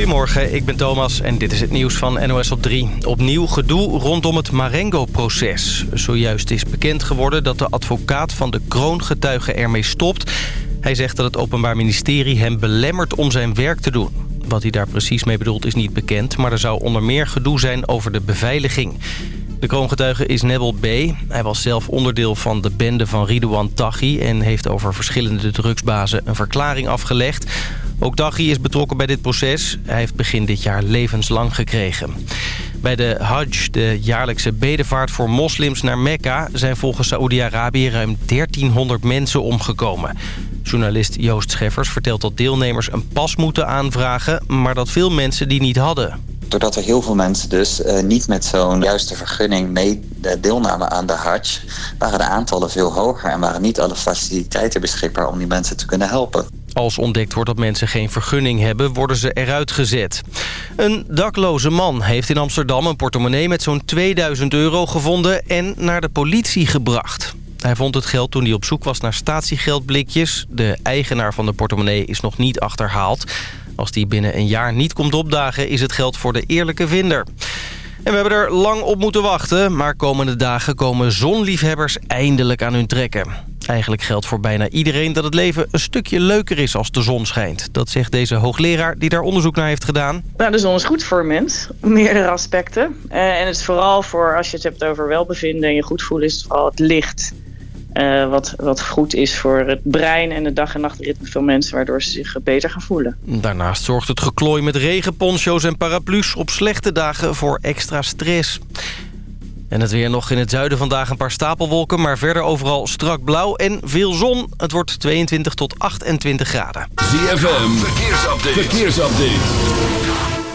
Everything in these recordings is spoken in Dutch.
Goedemorgen, ik ben Thomas en dit is het nieuws van NOS op 3. Opnieuw gedoe rondom het Marengo-proces. Zojuist is bekend geworden dat de advocaat van de kroongetuige ermee stopt. Hij zegt dat het Openbaar Ministerie hem belemmert om zijn werk te doen. Wat hij daar precies mee bedoelt is niet bekend... maar er zou onder meer gedoe zijn over de beveiliging. De kroongetuige is Nebel B. Hij was zelf onderdeel van de bende van Ridouan Taghi... en heeft over verschillende drugsbazen een verklaring afgelegd. Ook Taghi is betrokken bij dit proces. Hij heeft begin dit jaar levenslang gekregen. Bij de Hajj, de jaarlijkse bedevaart voor moslims naar Mekka... zijn volgens Saoedi-Arabië ruim 1300 mensen omgekomen. Journalist Joost Scheffers vertelt dat deelnemers een pas moeten aanvragen... maar dat veel mensen die niet hadden. Doordat er heel veel mensen dus uh, niet met zo'n juiste vergunning mee deelnamen aan de Hajj... waren de aantallen veel hoger en waren niet alle faciliteiten beschikbaar om die mensen te kunnen helpen. Als ontdekt wordt dat mensen geen vergunning hebben, worden ze eruit gezet. Een dakloze man heeft in Amsterdam een portemonnee met zo'n 2000 euro gevonden en naar de politie gebracht. Hij vond het geld toen hij op zoek was naar statiegeldblikjes. De eigenaar van de portemonnee is nog niet achterhaald. Als die binnen een jaar niet komt opdagen, is het geld voor de eerlijke vinder. En we hebben er lang op moeten wachten, maar komende dagen komen zonliefhebbers eindelijk aan hun trekken. Eigenlijk geldt voor bijna iedereen dat het leven een stukje leuker is als de zon schijnt. Dat zegt deze hoogleraar die daar onderzoek naar heeft gedaan. Nou, de zon is goed voor een mens, meerdere aspecten. en het is vooral voor, als je het hebt over welbevinden en je goed voelen, is het vooral het licht. Uh, wat, wat goed is voor het brein en de dag- en nachtritme van mensen... waardoor ze zich beter gaan voelen. Daarnaast zorgt het geklooi met regenponcho's en paraplu's... op slechte dagen voor extra stress. En het weer nog in het zuiden vandaag een paar stapelwolken... maar verder overal strak blauw en veel zon. Het wordt 22 tot 28 graden. ZFM, verkeersupdate. verkeersupdate.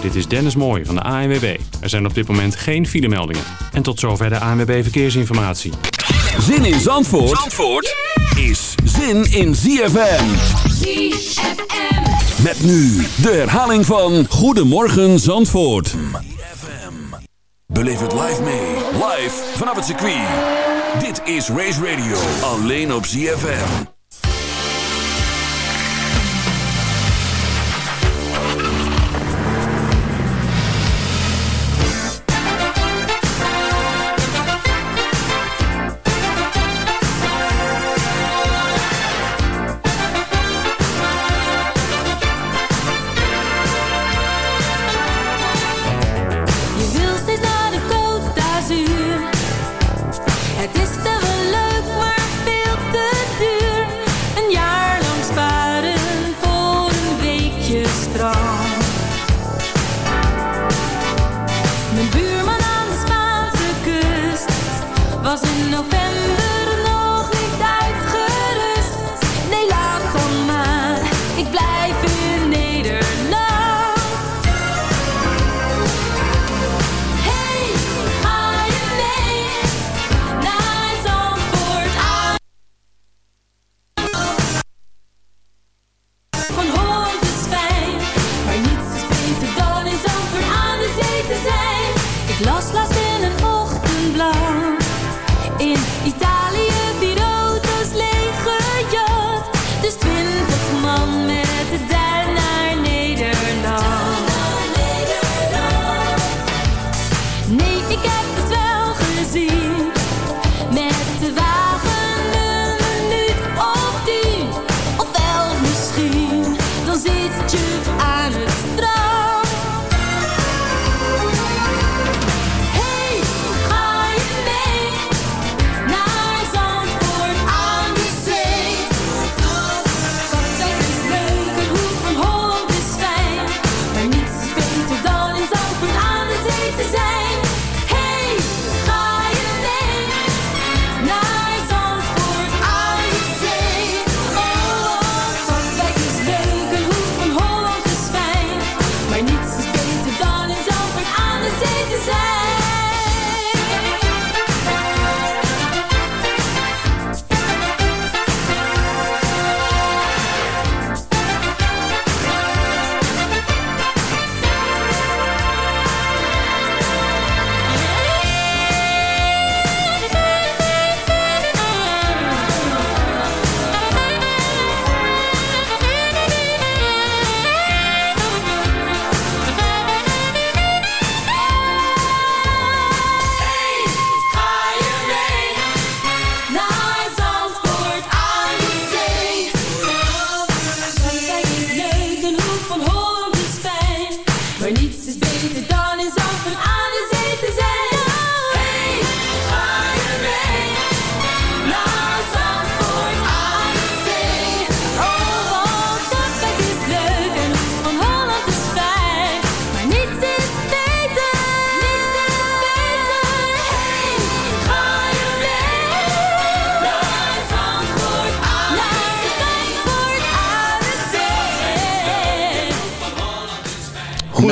Dit is Dennis Mooij van de ANWB. Er zijn op dit moment geen filemeldingen. En tot zover de ANWB Verkeersinformatie. Zin in Zandvoort, Zandvoort is zin in ZFM. ZFM. Met nu de herhaling van Goedemorgen Zandvoort. Beleef het live mee. Live vanaf het circuit. Dit is Race Radio. Alleen op ZFM.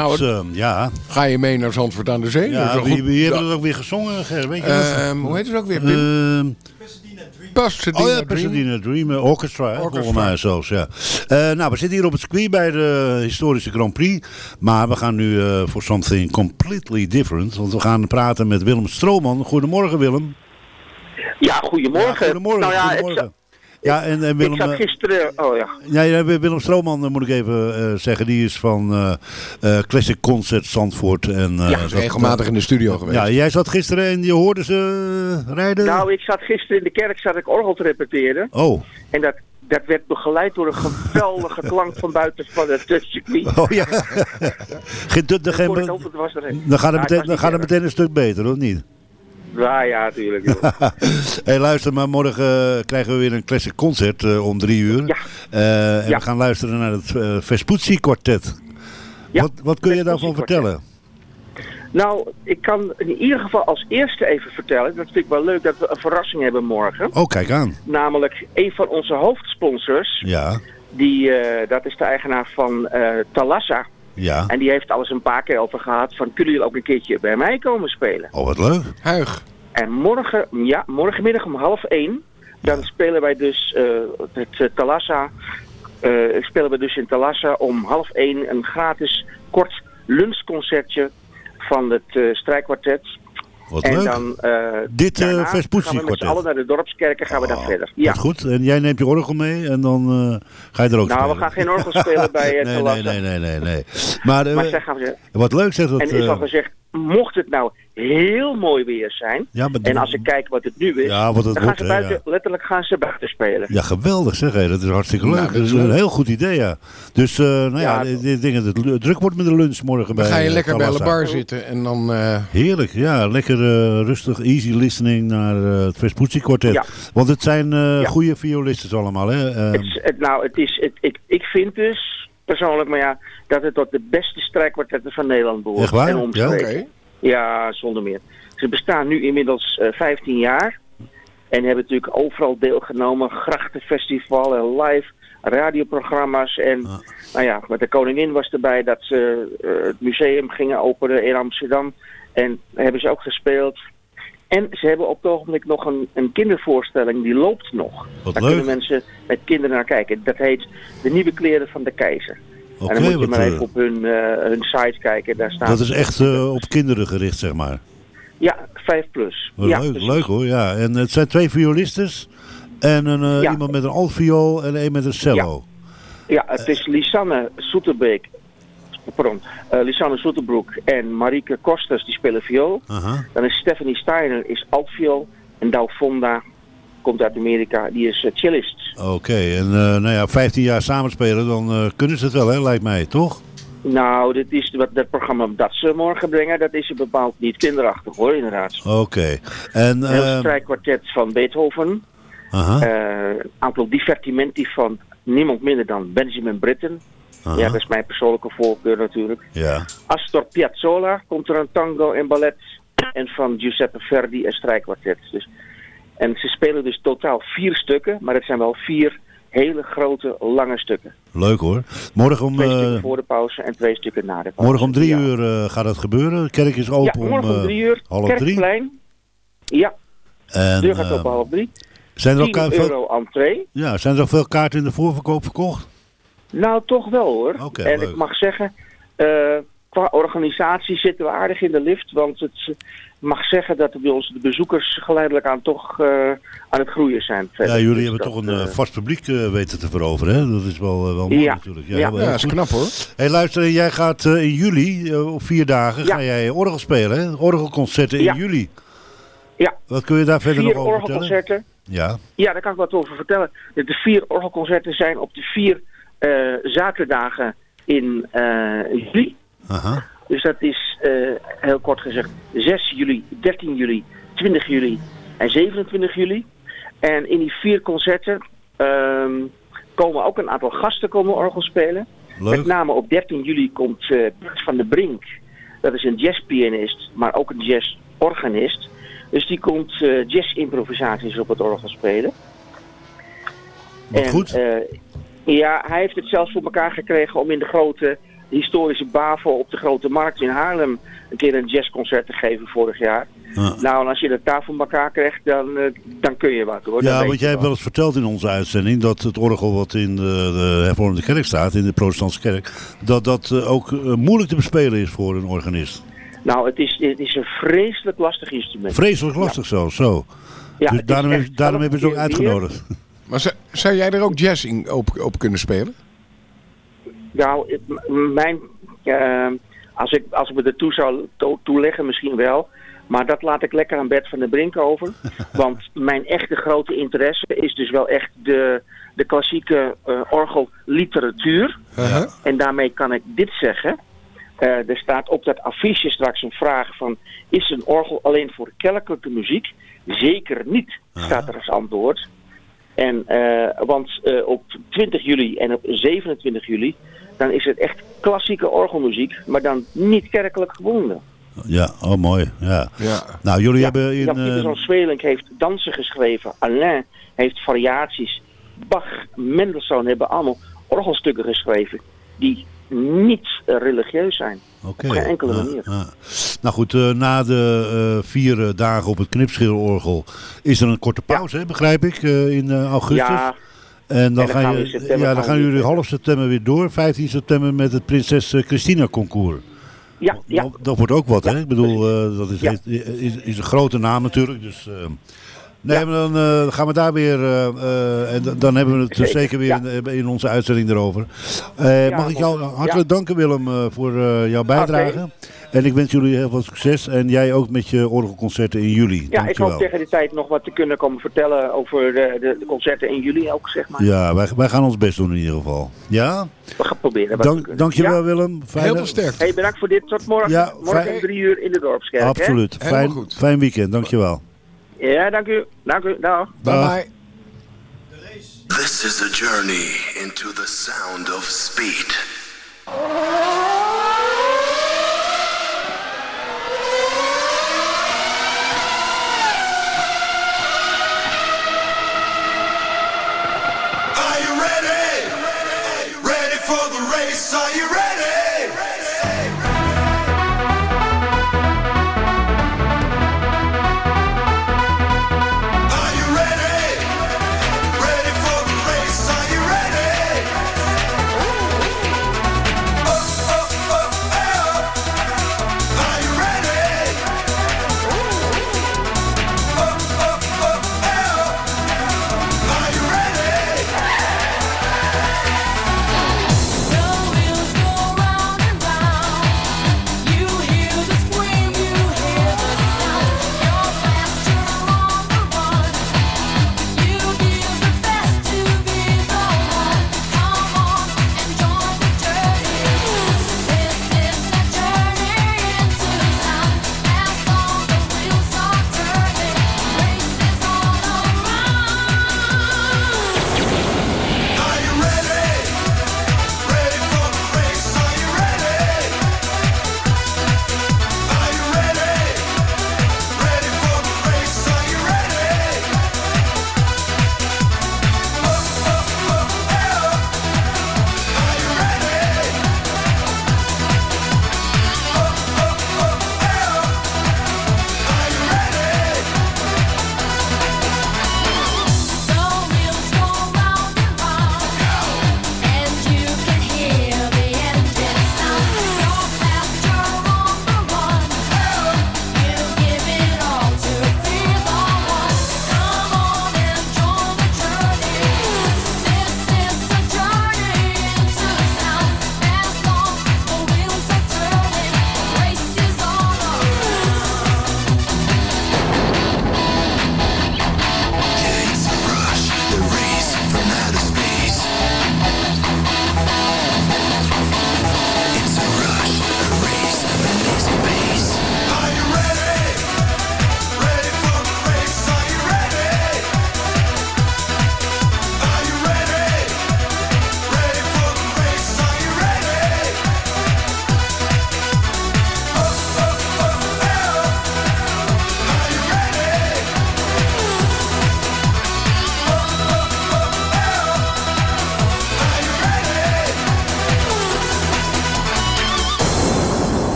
Goed, nou, eh, ja. ga je mee naar Zandvoort aan de Zee? Ja wie, goed. wie hebben Ja. het ook weer gezongen, Ger? Weet je? Ehm, hoe heet het ook weer, Pim? Ehm, Pasadena oh ja, Dream. Pasadena Dream eh, Orchestra, volgens mij zelfs, ja. Eh, nou, we zitten hier op het circuit bij de historische Grand Prix. Maar we gaan nu eh, voor something completely different. Want we gaan praten met Willem Strooman. Goedemorgen, Willem. Ja, goedemorgen. Ja, goedemorgen, Nou ja, goedemorgen. Ik, Ja, en, en Willem... ik zat eh, gisteren... Oh ja. Ja, Willem Strooman, eh, moet ik even eh, zeggen, die is van eh, eh, Classic Concert Zandvoort. En, eh, Ja, dat- Regelmatig in de studio geweest. Ja, jij zat gisteren en je hoorde ze rijden? Nou, ik zat gisteren in de kerk zat ik orgel te repeteren. Oh. En dat, dat werd begeleid door een geweldige klank van buiten van het uh, circuit. Oh ja. Geen- de- de-. Dan gaat het meteen, meteen een stuk beter, of niet? Ja, ja, natuurlijk. joh. hey, luister, maar morgen eh, krijgen we weer een classic concert eh, om drie uur. Ja. Eh, en Ja. we gaan luisteren naar het eh Vespucci Quartet. Ja, Wat, wat kun je daarvan vertellen? Nou, ik kan in ieder geval als eerste even vertellen. Dat vind ik wel leuk dat we een verrassing hebben morgen. Oh, kijk aan. Namelijk een van onze hoofdsponsors. Ja, Die, dat is de eigenaar van Talassa. Ja. En die heeft alles een paar keer over gehad van kunnen jullie ook een keertje bij mij komen spelen. Oh, wat leuk. Huig. En morgen, ja, morgenmiddag om half één, dan spelen wij dus eh, het uh, Talassa, eh, spelen we dus in Talassa om half één een gratis kort lunchconcertje van het eh strijkkwartet. Wat en leuk. dan eh Dit, eh, daarna Vespucci gaan we met z'n allen naar de dorpskerk en gaan we dan Oh, verder. Ja. Goed. En jij neemt je orgel mee en dan eh, ga je er ook Nou, spelen. we gaan geen orgel spelen bij uh, nee, nee, nee, nee, nee, nee. Maar, eh, Maar zij gaan we, wat leuk zegt dat... en is eh, al gezegd, mocht het nou heel mooi weer zijn, ja, maar, en als ik kijk wat het nu is, Ja, wat het dan gaan wordt, ze hè, buiten, ja. letterlijk gaan ze buiten spelen. Ja, geweldig zeg. Hé. Dat is hartstikke leuk. Nou, dat dat is een leuk. heel goed idee, ja. Dus, eh, nou ja, die dingen, dat het druk wordt met de lunch morgen bij Dan ga je eh, lekker bij de bar zitten en dan... eh, Heerlijk, ja. Lekker rustig, easy listening naar het Vespucci Quartet. Ja. Want het zijn eh Ja. goede violisten allemaal, hè? Ehm, Het, is- het, nou, het is, het, ik, ik vind dus, persoonlijk, maar ja, dat het tot de beste strijkkwartetten van Nederland behoort. Echt waar? En Ja? Oké. Ja, zonder meer. Ze bestaan nu inmiddels eh 15 jaar. En hebben natuurlijk overal deelgenomen. Grachtenfestival en live radioprogramma's. En Ah. nou ja, met de koningin was erbij dat ze eh, het museum gingen openen in Amsterdam. En hebben ze ook gespeeld. En ze hebben op het ogenblik nog een, een kindervoorstelling, die loopt nog. Wat Daar leuk. kunnen mensen met kinderen naar kijken. Dat heet De Nieuwe Kleren van de Keizer. Oké, en dan moet je maar eh, even op hun, eh, hun site kijken. Daar staan dat is echt eh, op kinderen gericht, zeg maar. Ja, 5 plus. Ja, leuk, dus- leuk hoor, ja. En het zijn twee violistes en een, eh, Ja. iemand met een altviool en een met een cello. Ja, het is Lisanne Soeterbeek. Pardon, eh, Lisanne Soeterbroek en Marieke Kosters die spelen viool. Dan is Stephanie Steiner is altviool. En Douw Fonda komt uit Amerika, die is eh, cellist. Oké, en eh, nou ja, 15 jaar samenspelen, dan kunnen ze het wel, hè, lijkt mij, toch? Nou, dit is wat dat programma dat ze morgen brengen, dat is bepaald niet kinderachtig hoor, inderdaad. Oké. En, Een heel eh, strijkkwartet van Beethoven. Een aantal divertimenti van niemand minder dan Benjamin Britten. Ja, dat is mijn persoonlijke voorkeur natuurlijk. ja. Astor Piazzolla komt er een tango en ballet. En van Giuseppe Verdi een strijkkwartet. Dus, en ze spelen dus totaal vier stukken, maar het zijn wel vier hele grote, lange stukken. Leuk hoor. Morgen om, Twee eh, stukken voor de pauze en twee stukken na de pauze. morgen om drie Ja. uur eh, gaat het gebeuren. De kerk is Ja, open morgen om om eh, drie uur. half drie. Kerkplein. Ja, En, de deur gaat open half drie. zijn, er 10 ook, veel, euro entree. ja, zijn er ook veel kaarten in de voorverkoop verkocht? Nou, toch wel hoor. En leuk. ik mag zeggen, eh, qua organisatie zitten we aardig in de lift. Want het mag zeggen dat bij ons de bezoekers geleidelijk aan toch eh, aan het groeien zijn. verder. Ja, jullie Dus hebben dat, toch een eh, vast publiek eh, weten te veroveren, hè? Dat is wel, wel mooi Ja, natuurlijk. ja. heel- heel Ja, dat is knap hoor. Hey, luister, jij gaat eh, in juli, op vier dagen, Ja. ga jij orgel spelen, hè? Orgelconcerten in Ja. juli. Ja. Wat kun je daar verder vier nog over vertellen? orgelconcerten. Ja, Ja, daar kan ik wat over vertellen. De, vier orgelconcerten zijn op de vier zaterdagen in eh, juli. aha. Dus dat is eh, heel kort gezegd 6 juli, 13 juli, 20 juli en 27 juli. En in die vier concerten ehm, komen ook een aantal gasten komen orgel spelen. Met Leuk. name op 13 juli komt eh, Bert van der Brink. Dat is een jazzpianist, maar ook een jazzorganist. Dus die komt eh jazzimprovisaties op het orgel spelen. Wat En, goed. eh, ja, hij heeft het zelfs voor elkaar gekregen om in de grote historische Bavo op de Grote Markt in Haarlem een keer een jazzconcert te geven vorig jaar. Ja. Nou, en als je de tafel elkaar krijgt, dan, eh, dan kun je wat hoor. Ja, want jij hebt wel. eens verteld in onze uitzending dat het orgel wat in de, de hervormde kerk staat, in de protestantse kerk, dat dat eh, ook eh, moeilijk te bespelen is voor een organist. Nou, het is, het is een vreselijk lastig instrument. Vreselijk lastig zo, zo. Ja, dus is daarom, daarom hebben ze ook weer. Maar zou, zou jij er ook jazz in op, op kunnen spelen? Nou, mijn, eh, als, ik, als ik me ertoe zou to- toeleggen, misschien wel. Maar dat laat ik lekker aan Bert van der Brink over. Want mijn echte grote interesse is dus wel echt de, de klassieke eh, orgelliteratuur. Uh-huh. En daarmee kan ik dit zeggen. Eh, er staat op dat affiche straks een vraag van... is een orgel alleen voor kerkelijke muziek? Zeker niet, staat er als antwoord. En, eh, want eh, op 20 juli en op 27 juli... dan is het echt klassieke orgelmuziek... maar dan niet kerkelijk gebonden. Ja, oh mooi. Ja. Ja. Nou, jullie Ja, hebben in... Jan eh, Pieterszoon Zweelink heeft dansen geschreven. Alain heeft variaties. Bach, Mendelssohn hebben allemaal orgelstukken geschreven... die niet religieus zijn. Op geen enkele manier. Nou goed, eh, na de eh, vier eh, dagen op het knipscheelorgel is er een korte pauze, hè, begrijp ik, in augustus. Ja, en dan, en dan ga gaan je, ja, dan gaan jullie half september weer door. 15 september met het Prinses Christina concours. ja, ja. Dat, dat wordt ook wat, hè? Ik bedoel, dat is, is, is een grote naam natuurlijk. Dus, nee, Ja. maar dan eh, gaan we daar weer, eh, eh, en dan hebben we het Zeker, zeker weer ja. in, in onze uitzending erover. Eh, Ja, mag ik jou hartelijk danken Willem eh, voor eh, jouw bijdrage. En ik wens jullie heel veel succes en jij ook met je orgelconcerten in juli. Ja, ik hoop tegen die tijd nog wat te kunnen komen vertellen over de, de, concerten in juli ook, zeg maar. Ja, wij, wij gaan ons best doen in ieder geval. Ja? We gaan proberen wat Dank, dankjewel Ja? Willem. Fijne- Heel veel sterkte. Hey, bedankt voor dit. Tot morgen. Ja, morgen fijn- om drie uur in de Dorpskerk. hè? Absoluut. Fijn, goed. fijn weekend, dankjewel. Ja, dank u. Dank u. Dag. Bye bye. This is a journey into the sound of speed. Are you ready? Ready for the race? Are you ready?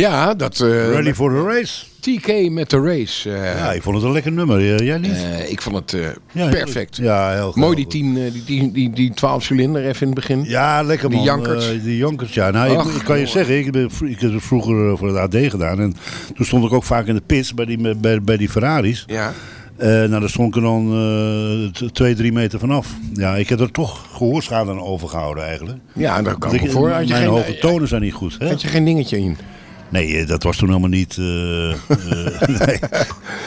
Ja, dat... eh, Ready for the race. TK met de race. eh, Ja, ik vond het een lekker nummer. Eh, Jij niet? ik vond het Ja, perfect. Ja, heel Mooi die, geweldig. 10, eh, die, die, die, die 12 cilinder even in het begin. Ja, lekker Die man. jankers. Eh, die jankers, ja. Nou, Ach, ik, ik kan je zeggen, ik, ben, ik heb het vroeger voor het AD gedaan. En toen stond ik ook vaak in de pits bij die, bij, bij die Ferraris. Ja. Eh, nou, daar stond ik er dan t- twee, drie meter vanaf. Ja, ik heb er toch gehoorschade aan overgehouden eigenlijk. Ja, daar kan ik me voor. Had je, mijn geen, hoge tonen zijn niet goed. Hè? had je geen dingetje in? Nee, eh, dat was toen helemaal niet... eh, eh, nee.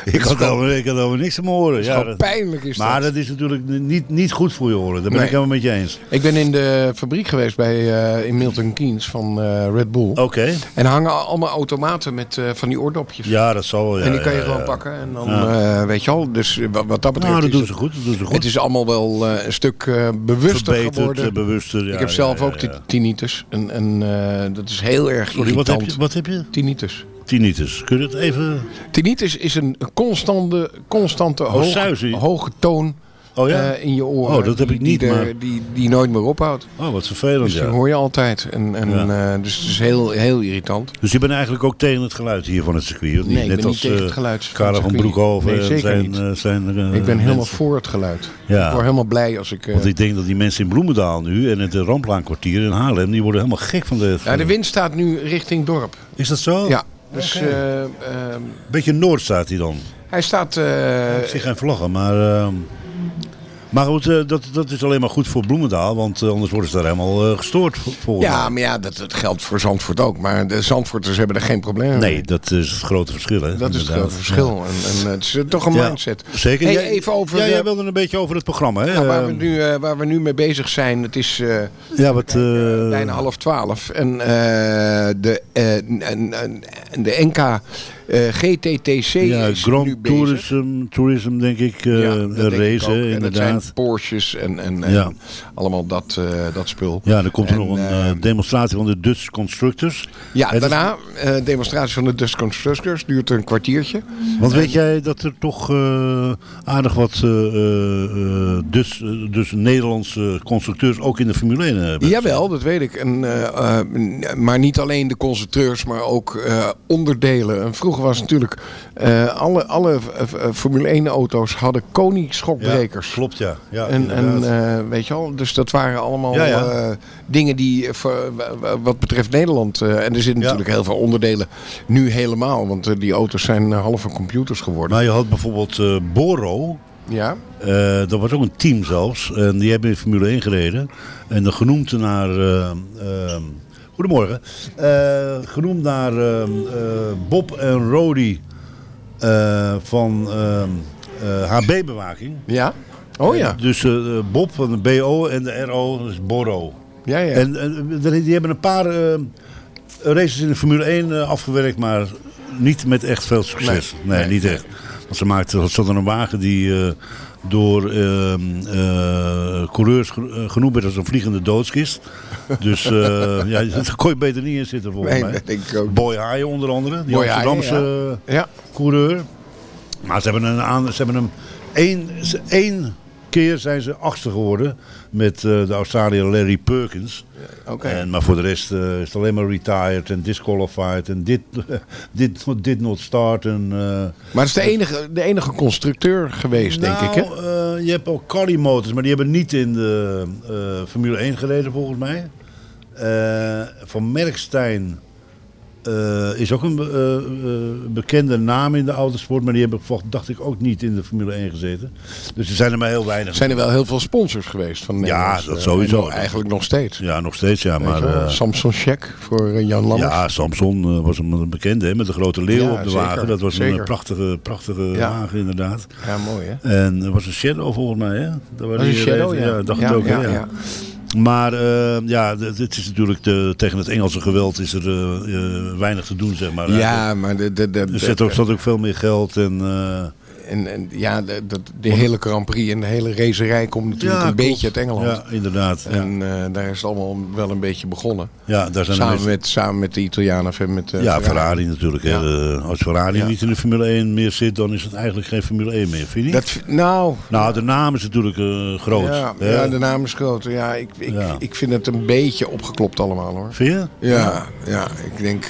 ik, had helemaal, ik had helemaal niks te horen. is Ja, dat- pijnlijk is maar dat. dat is natuurlijk niet, niet goed voor je oren. Daar ben Nee. ik helemaal met je eens. Ik ben in de fabriek geweest bij, in Milton Keynes van Red Bull. Oké. En hangen allemaal automaten met van die oordopjes. Ja, dat zal wel. Ja, en die kan je ja, gewoon pakken. En dan, weet je al, dus wat, wat dat betreft Nou, dat doen het- ze goed. Dat doen ze goed. Het is allemaal wel een stuk bewuster Verbeterd, geworden. bewuster. Ja, ik heb zelf ook tinnitus. En, en dat is heel erg Sorry, wat irritant. heb, je, wat heb je? Tinnitus. Tinnitus. Kun je het even... Tinnitus is een constante, constante hoge, suizen. hoge toon Oh ja? eh, in je oren. Oh, dat heb ik niet, die, maar- die, die nooit meer ophoudt. Oh, wat vervelend, Dus die ja. hoor je altijd. En, en, eh, dus het is heel, heel irritant. Dus je bent eigenlijk ook tegen het geluid hier van het circuit? of niet? Nee, ik Net ben niet als, tegen eh, het geluid van Karel het van. Broekhoven Nee, zijn, niet. zijn ik ben helemaal voor het geluid. Ja. Ik word helemaal blij als ik... Want ik denk dat die mensen in Bloemendaal nu en het Ramplaankwartier in Haarlem, die worden helemaal gek van de... ja, de wind staat nu richting dorp. Is dat zo? Ja, dus eh, ehm, Beetje noord staat hij dan. hij staat... eh, ik zie geen vlaggen, maar... maar goed, eh, dat, dat is alleen maar goed voor Bloemendaal, want eh, anders worden ze daar helemaal eh, gestoord volgens ja, maar ja, dat, dat geldt voor Zandvoort ook. Maar de Zandvoorters hebben er geen probleem mee. Nee, dat is het grote verschil. Hè? Dat is het grote verschil. En, en het is toch een Ja. mindset. Zeker. Hey, Jij- even over ja, de- jij wilde een beetje over het programma. Hè? Nou, waar, we Ehm, nu, waar we nu mee bezig zijn, het is eh, ja, wat, bijna half twaalf. En eh, de, de NK eh, GTTC ja, is Grand nu bezig. Tourism, tourism denk ik, eh Ja, dat een denk ik race, hè, En dat inderdaad. zijn Porsches en, en, en Ja. allemaal dat, eh, dat spul. Ja, er komt er En, nog een eh, eh, demonstratie van de Dutch Constructors. Ja, Het daarna eh, demonstratie van de Dutch Constructors. Duurt een kwartiertje. Want weet jij dat er toch aardig wat dus, dus Nederlandse constructeurs ook in de Formule 1 hebben? Jawel, dat weet ik. En, maar niet alleen de constructeurs, maar ook onderdelen. En vroeger was natuurlijk... eh, alle alle eh, eh, Formule 1 auto's hadden Koningsschokbrekers. Ja, klopt, ja. ja En, weet je wel, dus dat waren allemaal Ja, ja. dingen die voor, wa- wat betreft Nederland. en er zitten natuurlijk heel veel onderdelen nu helemaal. Want die auto's zijn halve computers geworden. maar je had bijvoorbeeld Boro. Ja, dat was ook een team zelfs. En die hebben in Formule 1 gereden. En dan genoemd naar... goedemorgen. Eh, genoemd naar ehm, eh, Bob en Rody eh, van ehm, HB-bewaking. ja. Oh ja. Dus Bob van de BO en de RO, dat is Boro. Ja, ja. En, en die hebben een paar races in de Formule 1 eh, afgewerkt, maar niet met echt veel succes. Nee, Nee, niet echt. Want ze maakten, zat er een wagen die door ehm, eh, coureurs eh, genoemd werd als een vliegende doodskist. Dus eh, ja, daar kon je beter niet in zitten volgens Nee, mij. dat denk ik ook. Boy Haaien onder andere, die Boy Amsterdamse Ja. coureur. Maar ze hebben, een ze hebben hem één, één keer zijn ze achtste geworden met eh, de Australiër Larry Perkins. Oké. En, maar voor de rest eh, is het alleen maar retired en disqualified en dit, dit, dit not start. En, eh, Maar het is de enige, de enige constructeur geweest, denk ik. Hè? nou, je hebt ook Carly Motors, maar die hebben niet in de Formule 1 gereden volgens mij. Van Merkstein eh, is ook een eh, eh, bekende naam in de autosport, maar die hebben vol- dacht ik ook niet in de Formule 1 gezeten. Dus er zijn er maar heel weinig. Zijn er wel heel veel sponsors geweest van Ja, dat sowieso. nog- eigenlijk nog steeds. Ja, nog steeds ja, Weet maar... Samson Check voor Jan Lammers. ja, Samson was een bekende hè, met de grote leeuw Ja, op de zeker, wagen. Dat was een zeker. prachtige, prachtige Ja. wagen inderdaad. Ja, mooi hè? En er was een Shadow volgens mij, hè? Dat Was een Shadow, ja. dacht Ja, het ook, ja. Maar eh, ja, d- het is natuurlijk de, tegen het Engelse geweld is er eh, weinig te doen, zeg maar. Ja, maar de, de, de, Er zit ook, zat ook veel meer geld en... en, en ja, de, de, de hele Grand Prix en de hele racerij komt natuurlijk Ja, een klopt. beetje uit Engeland. Ja, inderdaad. En eh, daar is het allemaal wel een beetje begonnen. ja daar zijn Samen met, samen met de Italianen. en Met, eh, ja, Ferrari natuurlijk. hè. Eh, Als Ferrari niet in de Formule 1 meer zit, dan is het eigenlijk geen Formule 1 meer, vind je niet? Dat, nou, Nou, de naam is natuurlijk groot. ja, de naam is groot. Ja, ik, ik, ik vind het een beetje opgeklopt allemaal hoor. Vind je? Ja, ja ik denk...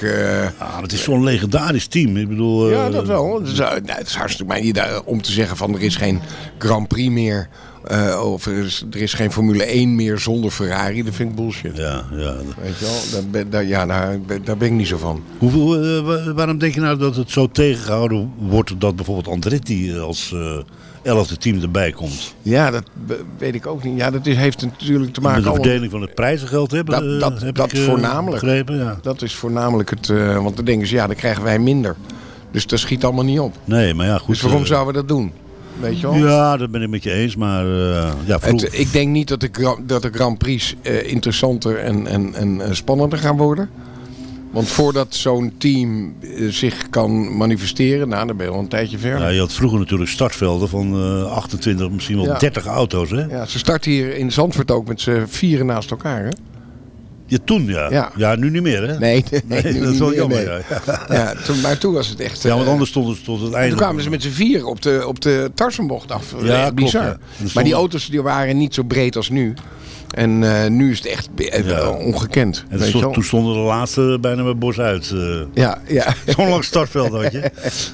Ah, het is zo'n legendarisch team. Ik bedoel... ja, dat wel. Het is, nou, het is hartstikke maar niet om te zeggen van er is geen Grand Prix meer. eh, of er is, er is geen Formule 1 meer zonder Ferrari. Dat vind ik bullshit. Ja, ja. Weet je wel? Daar ben, daar, ja, daar, daar ben ik niet zo van. Hoeveel, eh, wa- waarom denk je nou dat het zo tegengehouden wordt dat bijvoorbeeld Andretti eh, als eh elfde team erbij komt? Ja, dat weet ik ook niet. Ja, dat is, heeft natuurlijk te maken Met de verdeling van het prijzengeld hebben, Dat- eh, dat- heb dat ik, eh, voornamelijk. begrepen, ja. Dat is voornamelijk het... eh, want dan denken ze, ja, dan krijgen wij minder. Dus dat schiet allemaal niet op. Nee, maar ja, goed. dus waarom eh, zouden we dat doen? Weet je wel? Ja, dat ben ik met je eens, maar eh, ja, vroeg, Het, ik denk niet dat de, dat de Grand Prix eh, interessanter en, en, en spannender gaan worden. Want voordat zo'n team zich kan manifesteren, nou, dan ben je al een tijdje verder. ja, je had vroeger natuurlijk startvelden van eh, 28, misschien wel Ja. 30 auto's, hè? Ja, ze starten hier in Zandvoort ook met z'n vieren naast elkaar, hè? Ja, toen ja. Ja. Ja, nu niet meer, hè? Nee, nee, Nee, nu dat is niet wel meer, jammer, nee. ja. Ja, toen, maar toen was het echt... Ja, want eh, anders stonden ze tot het einde. toen kwamen ze met z'n vier op de, op de Tarsenbocht af. Ja, klopt, bizar. Maar die auto's die waren niet zo breed als nu. En eh, nu is het echt eh, Ja. ongekend. En stond- toen stonden de laatste bijna met bos uit. eh. Ja, ja. Zo'n lang startveld had je.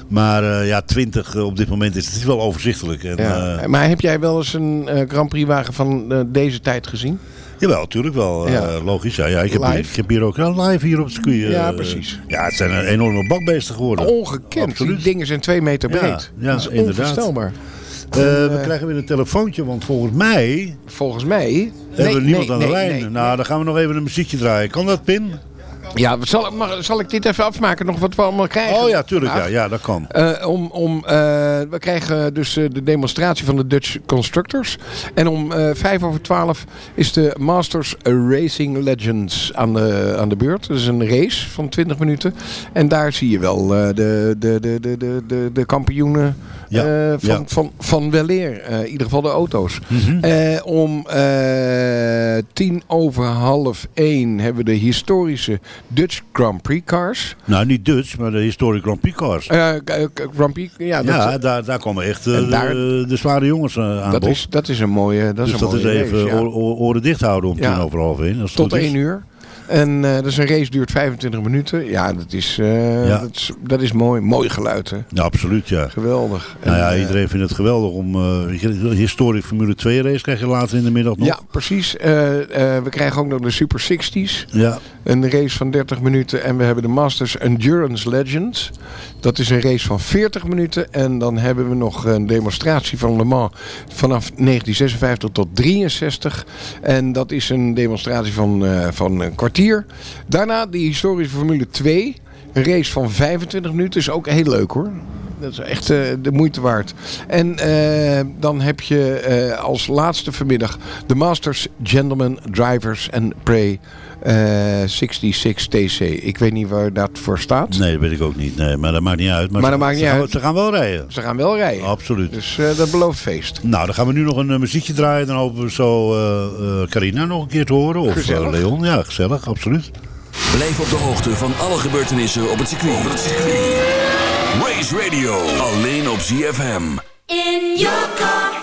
Maar eh, ja, 20 op dit moment is het is wel overzichtelijk. En, ja. eh, maar heb jij wel eens een eh, Grand Prix wagen van eh, deze tijd gezien? Jawel, natuurlijk wel. eh, Ja. logisch. Ja, ja, ik, heb ik heb hier ook ja, live hier op het circuit. eh, Ja, precies. Ja, het zijn een enorme bakbeesten geworden. Ongekend. Absoluut. Die dingen zijn twee meter Ja, breed. ja, dat is inderdaad. onvoorstelbaar. Eh, we krijgen weer een telefoontje, want volgens mij Volgens mij... hebben we niemand nee, aan de nee, lijn. nou, dan gaan we nog even een muziekje draaien. Kan dat, Pim? Ja, zal, ik- mag, zal ik dit even afmaken? Nog wat we allemaal krijgen? Oh ja, tuurlijk. Ja, ja dat kan. Eh, om, om, eh, we krijgen dus eh, de demonstratie van de Dutch Constructors. En om vijf over twaalf is de Masters Racing Legends aan de, aan de beurt. Dat is een race van 20 minuten. En daar zie je wel de, de, de, de, de, de kampioenen Ja, eh, van, ja. van, van weleer. Eh, in ieder geval de auto's. Mhm. Eh, om tien over half één hebben we de historische Dutch Grand Prix cars. Nou, niet Dutch, maar de Historic Grand Prix cars. Grand Prix, ja, dat, ja, daar, daar komen echt daar- de, de zware jongens aan dat, bod. is, dat is een mooie dat dus is een dat is even race, oren dicht houden om tien over half één. Tot één uur. En eh dus een race duurt 25 minuten. Ja, dat is, eh, Ja. Dat, is, dat is mooi. Mooi geluid, hè. Ja, absoluut, ja. Geweldig. Nou ja, En, eh, iedereen vindt het geweldig om... een historic Formule 2 race krijg je later in de middag nog. Ja, precies. We krijgen ook nog de Super 60s. Ja. Een race van 30 minuten. En we hebben de Masters Endurance Legends. Dat is een race van 40 minuten. En dan hebben we nog een demonstratie van Le Mans vanaf 1956 tot 63. En dat is een demonstratie van, van een kwartier. Daarna die historische Formule 2. Een race van 25 minuten. Is ook heel leuk hoor. Dat is echt eh, de moeite waard. En eh, dan heb je eh, als laatste vanmiddag de Masters Gentlemen Drivers and Prey 66 TC. Ik weet niet waar dat voor staat. Nee, dat weet ik ook niet. Nee, maar dat maakt niet uit. Maar, Maar ze, dat maakt niet ze gaan, uit. Ze gaan wel rijden. Ze gaan wel rijden. Absoluut. Dus eh, dat belooft feest. Nou, dan gaan we nu nog een eh, muziekje draaien. Dan hopen we zo eh, eh, Carina nog een keer te horen. Of eh. Leon. Ja, gezellig. Absoluut. Blijf op de hoogte van alle gebeurtenissen op het circuit. Op het circuit. Race Radio, alleen op ZFM. In your car,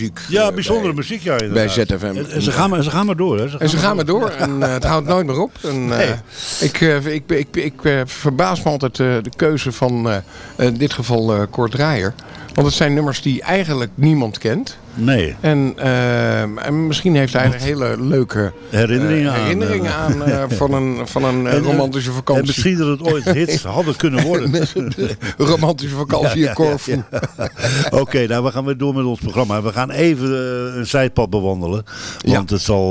muziek. Ja, eh, bijzondere bij- muziek, ja, Bij. ZFM. En, en ze, gaan maar, ze gaan maar door, hè. En ze gaan maar door en eh, het houdt nooit meer op. En, eh, Nee. ik, ik, ik, ik, verbaas me altijd de keuze van in dit geval Kort Draaier. Want het zijn nummers die eigenlijk niemand kent. Nee. En, eh, en misschien heeft hij er hele leuke Herinneringen eh, aan, herinneringen eh. aan eh, van een, van een En, romantische vakantie. En misschien dat het ooit hits hadden kunnen worden. romantische vakantie Ja, in Corfu. ja, ja. Oké, nou we gaan weer door met ons programma. We gaan even een zijpad bewandelen. Want het zal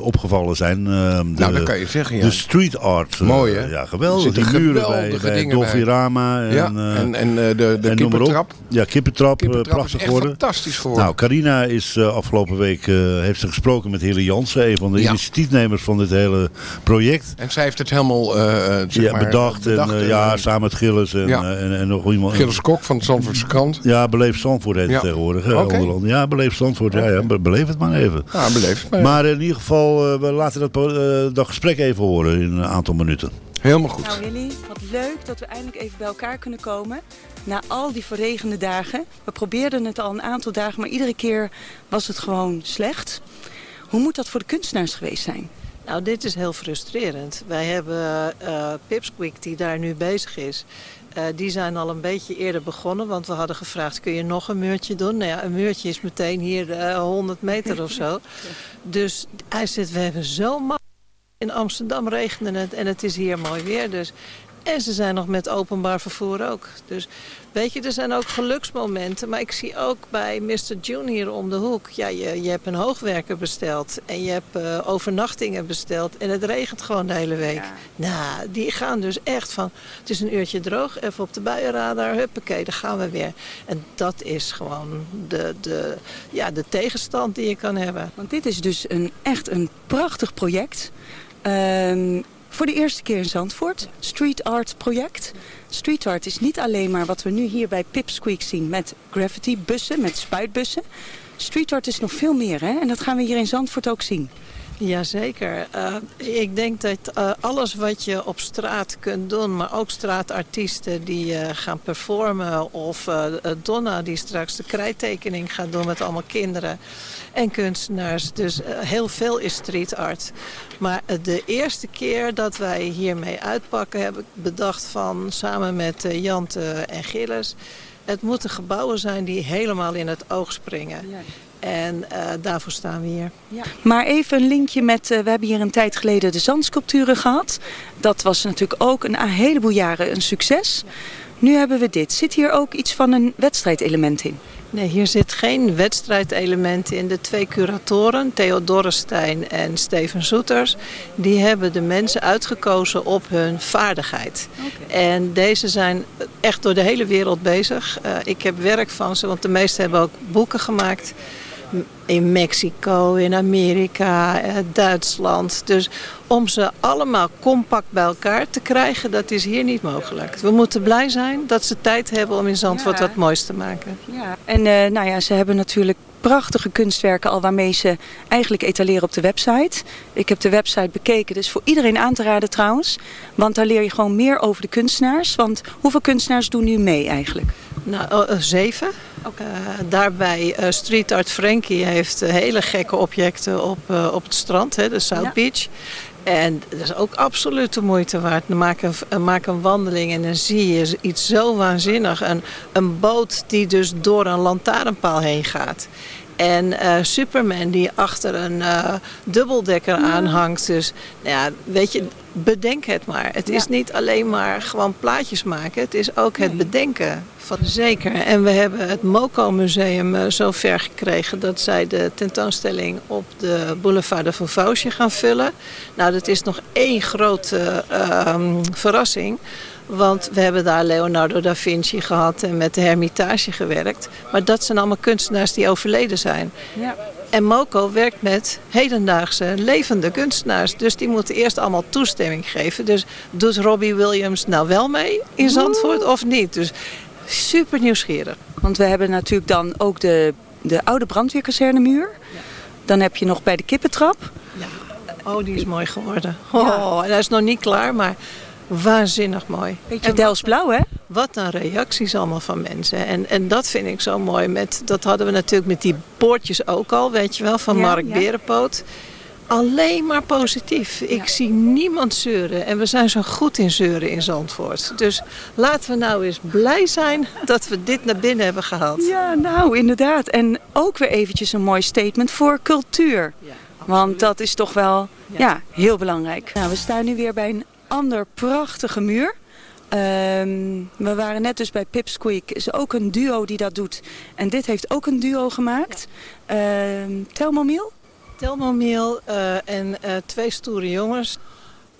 opgevallen zijn. eh, de, Nou, dat kan je zeggen, ja. De street art. Mooi, hè? Ja, geweldig. Die zitten muren bij, bij. Dolfirama. En, Ja, en- en, de- de en kippentrap. Ja, kippentrap. Kippentrap is prachtig geworden. fantastisch geworden. Nou, Carina is eh, afgelopen week eh, heeft ze gesproken met Hille Jansen. Een van de Ja. initiatiefnemers van dit hele project. En zij heeft het helemaal eh, zeg ja, maar, bedacht. En, bedacht en, ja, samen met Gilles en, Ja. en, en nog iemand. Gilles Kok van de Zandvoortse krant. Ja, Beleef Zandvoort heet het Ja. tegenwoordig. Ja, Beleef Zandvoort. Ja, ja, be- beleef het maar even. Ja, beleef het maar. Maar in ieder geval, eh, we laten dat, eh, dat gesprek even horen in een aantal minuten. Helemaal goed. Nou Willy, wat leuk dat we eindelijk even bij elkaar kunnen komen. Na al die verregende dagen. We probeerden het al een aantal dagen, maar iedere keer was het gewoon slecht. Hoe moet dat voor de kunstenaars geweest zijn? Nou, dit is heel frustrerend. Wij hebben eh Pipsqueak, die daar nu bezig is. eh, die zijn al een beetje eerder begonnen, want we hadden gevraagd: kun je nog een muurtje doen? Nou ja, een muurtje is meteen hier eh 100 meter of zo. Dus hij zegt: We hebben zo. In Amsterdam regende het en het is hier mooi weer. Dus. En ze zijn nog met openbaar vervoer ook. Dus weet je, er zijn ook geluksmomenten. Maar ik zie ook bij Mr. June hier om de hoek. Ja, je, je hebt een hoogwerker besteld. En je hebt eh, overnachtingen besteld. En het regent gewoon de hele week. Nou, die gaan dus echt van... Het is een uurtje droog, even op de buienradar. Huppakee, daar gaan we weer. En dat is gewoon de, de, ja, de tegenstand die je kan hebben. Want dit is dus een, echt een prachtig project. Ehm, voor de eerste keer in Zandvoort. Street art project. Street art is niet alleen maar wat we nu hier bij Pipsqueak zien met graffiti bussen, met spuitbussen. Street art is nog veel meer hè? en dat gaan we hier in Zandvoort ook zien. Jazeker. Uh, ik denk dat uh, alles wat je op straat kunt doen, maar ook straatartiesten die uh, gaan performen of Donna die straks de krijttekening gaat doen met allemaal kinderen en kunstenaars. Dus heel veel is street art. Maar de eerste keer dat wij hiermee uitpakken heb ik bedacht van samen met Jante en Gilles. Het moeten gebouwen zijn die helemaal in het oog springen. Ja. En uh, daarvoor staan we hier. Ja. Maar even een linkje met, uh, we hebben hier een tijd geleden de zandsculpturen gehad. Dat was natuurlijk ook een, een heleboel jaren een succes. Ja. Nu hebben we dit. Zit hier ook iets van een wedstrijdelement in? Nee, hier zit geen wedstrijdelement in. De twee curatoren, Theo Dorrestein en Steven Soeters, die hebben de mensen uitgekozen op hun vaardigheid. Okay. En deze zijn echt door de hele wereld bezig. Uh, ik heb werk van ze, want de meesten hebben ook boeken gemaakt in Mexico, in Amerika, uh, Duitsland. Dus om ze allemaal compact bij elkaar te krijgen, dat is hier niet mogelijk. We moeten blij zijn dat ze tijd hebben om in Zandvoort ja. wat moois te maken. Ja. En uh, nou ja, ze hebben natuurlijk prachtige kunstwerken al waarmee ze eigenlijk etaleren op de website. Ik heb de website bekeken, dus voor iedereen aan te raden trouwens. Want daar leer je gewoon meer over de kunstenaars. Want hoeveel kunstenaars doen nu mee eigenlijk? Nou, uh, zeven. Okay. Uh, daarbij uh, Street Art Frankie heeft hele gekke objecten op, op het strand, hè, de South ja. Beach. En dat is ook absoluut de moeite waard. Maak een, maak een wandeling en dan zie je iets zo waanzinnig. Een, een boot die dus door een lantaarnpaal heen gaat. En uh, Superman die achter een uh, dubbeldekker ja. aanhangt. Dus nou ja, weet je, bedenk het maar. Het ja. is niet alleen maar gewoon plaatjes maken. Het is ook het bedenken. Van, zeker. En we hebben het MoCo Museum uh, zo ver gekregen dat zij de tentoonstelling op de boulevard de Vauvausje gaan vullen. Nou, dat is nog één grote verrassing. Want we hebben daar Leonardo da Vinci gehad en met de Hermitage gewerkt. Maar dat zijn allemaal kunstenaars die overleden zijn. Ja. En Moco werkt met hedendaagse levende kunstenaars. Dus die moeten eerst allemaal toestemming geven. Dus doet Robbie Williams nou wel mee in Zandvoort of niet? Dus super nieuwsgierig. Want we hebben natuurlijk dan ook de, de oude brandweerkazernemuur. Dan heb je nog bij de kippentrap. Oh, die is mooi geworden. Oh, en hij is nog niet klaar, maar waanzinnig mooi. Beetje Delftsblauw, hè? Wat een reacties allemaal van mensen. En, en dat vind ik zo mooi. Met, dat hadden we natuurlijk met die poortjes ook al, weet je wel, van Ja, Mark ja. Alleen maar positief. Ik zie niemand zeuren. En we zijn zo goed in zeuren in Zandvoort. Dus laten we nou eens blij zijn dat we dit naar binnen hebben gehaald. Ja, nou inderdaad. En ook weer eventjes een mooi statement voor cultuur. Want dat is toch wel ja. heel belangrijk. Nou, we staan nu weer bij een ander prachtige muur. Ehm, we waren net dus bij Pipsqueak. is ook een duo die dat doet. En dit heeft ook een duo gemaakt. Ehm Telmomiel? Telmomiel eh, en eh, twee stoere jongens.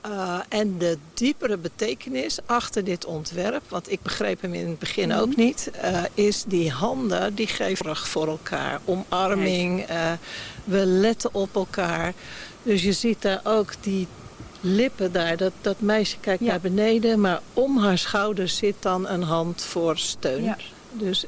Eh, en de diepere betekenis achter dit ontwerp, want ik begreep hem in het begin ook niet, is die handen die geven voor elkaar, omarming, we letten op elkaar. Dus je ziet daar ook die lippen daar, dat, dat meisje kijkt naar beneden, maar om haar schouders zit dan een hand voor steun. Ja. Dus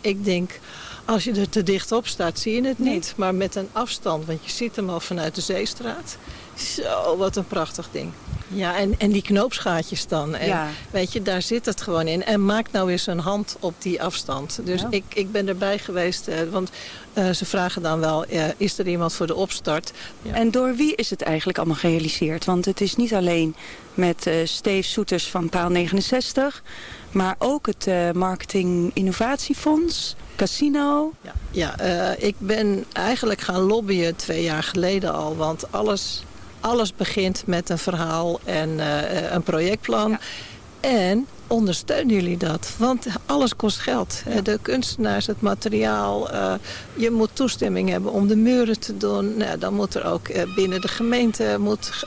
ik denk, als je er te dicht op staat, zie je het niet. Maar met een afstand, want je ziet hem al vanuit de Zeestraat. Zo, wat een prachtig ding. Ja, en, en die knoopsgaatjes dan. En Ja. weet je, daar zit het gewoon in. En maak nou eens een hand op die afstand. Dus Ja. ik, ik ben erbij geweest, eh, want eh, ze vragen dan wel, eh, is er iemand voor de opstart? Ja. En door wie is het eigenlijk allemaal gerealiseerd? Want het is niet alleen met eh Steve Soeters van Paal 69... maar ook het eh, Marketing Innovatiefonds, Casino. Ja, ja eh, ik ben eigenlijk gaan lobbyen twee jaar geleden al. Want alles, alles begint met een verhaal en eh, een projectplan. En ondersteunen jullie dat? Want alles kost geld. De kunstenaars, het materiaal. je moet toestemming hebben om de muren te doen. Nou, dan moet er ook binnen de gemeente moet,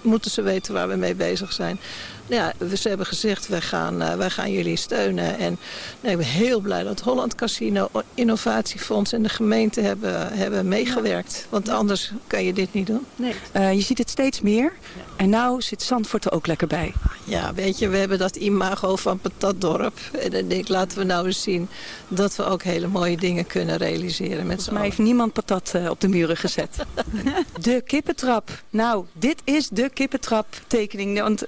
moeten ze weten waar we mee bezig zijn. Nou ja, we- ze hebben gezegd, wij gaan, eh, wij gaan jullie steunen. En nou, ik ben heel blij dat Holland Casino, Innovatiefonds en de gemeente hebben, hebben meegewerkt. Want anders kan je dit niet doen. Nee. Eh, je ziet het steeds meer. En nou zit Zandvoort er ook lekker bij. Ja, weet je, we hebben dat imago van Patatdorp. En dan denk ik, laten we nou eens zien dat we ook hele mooie dingen kunnen realiseren met Volgens mij heeft niemand patat eh, op de muren gezet. de kippentrap. Nou, dit is de kippentrap tekening. Want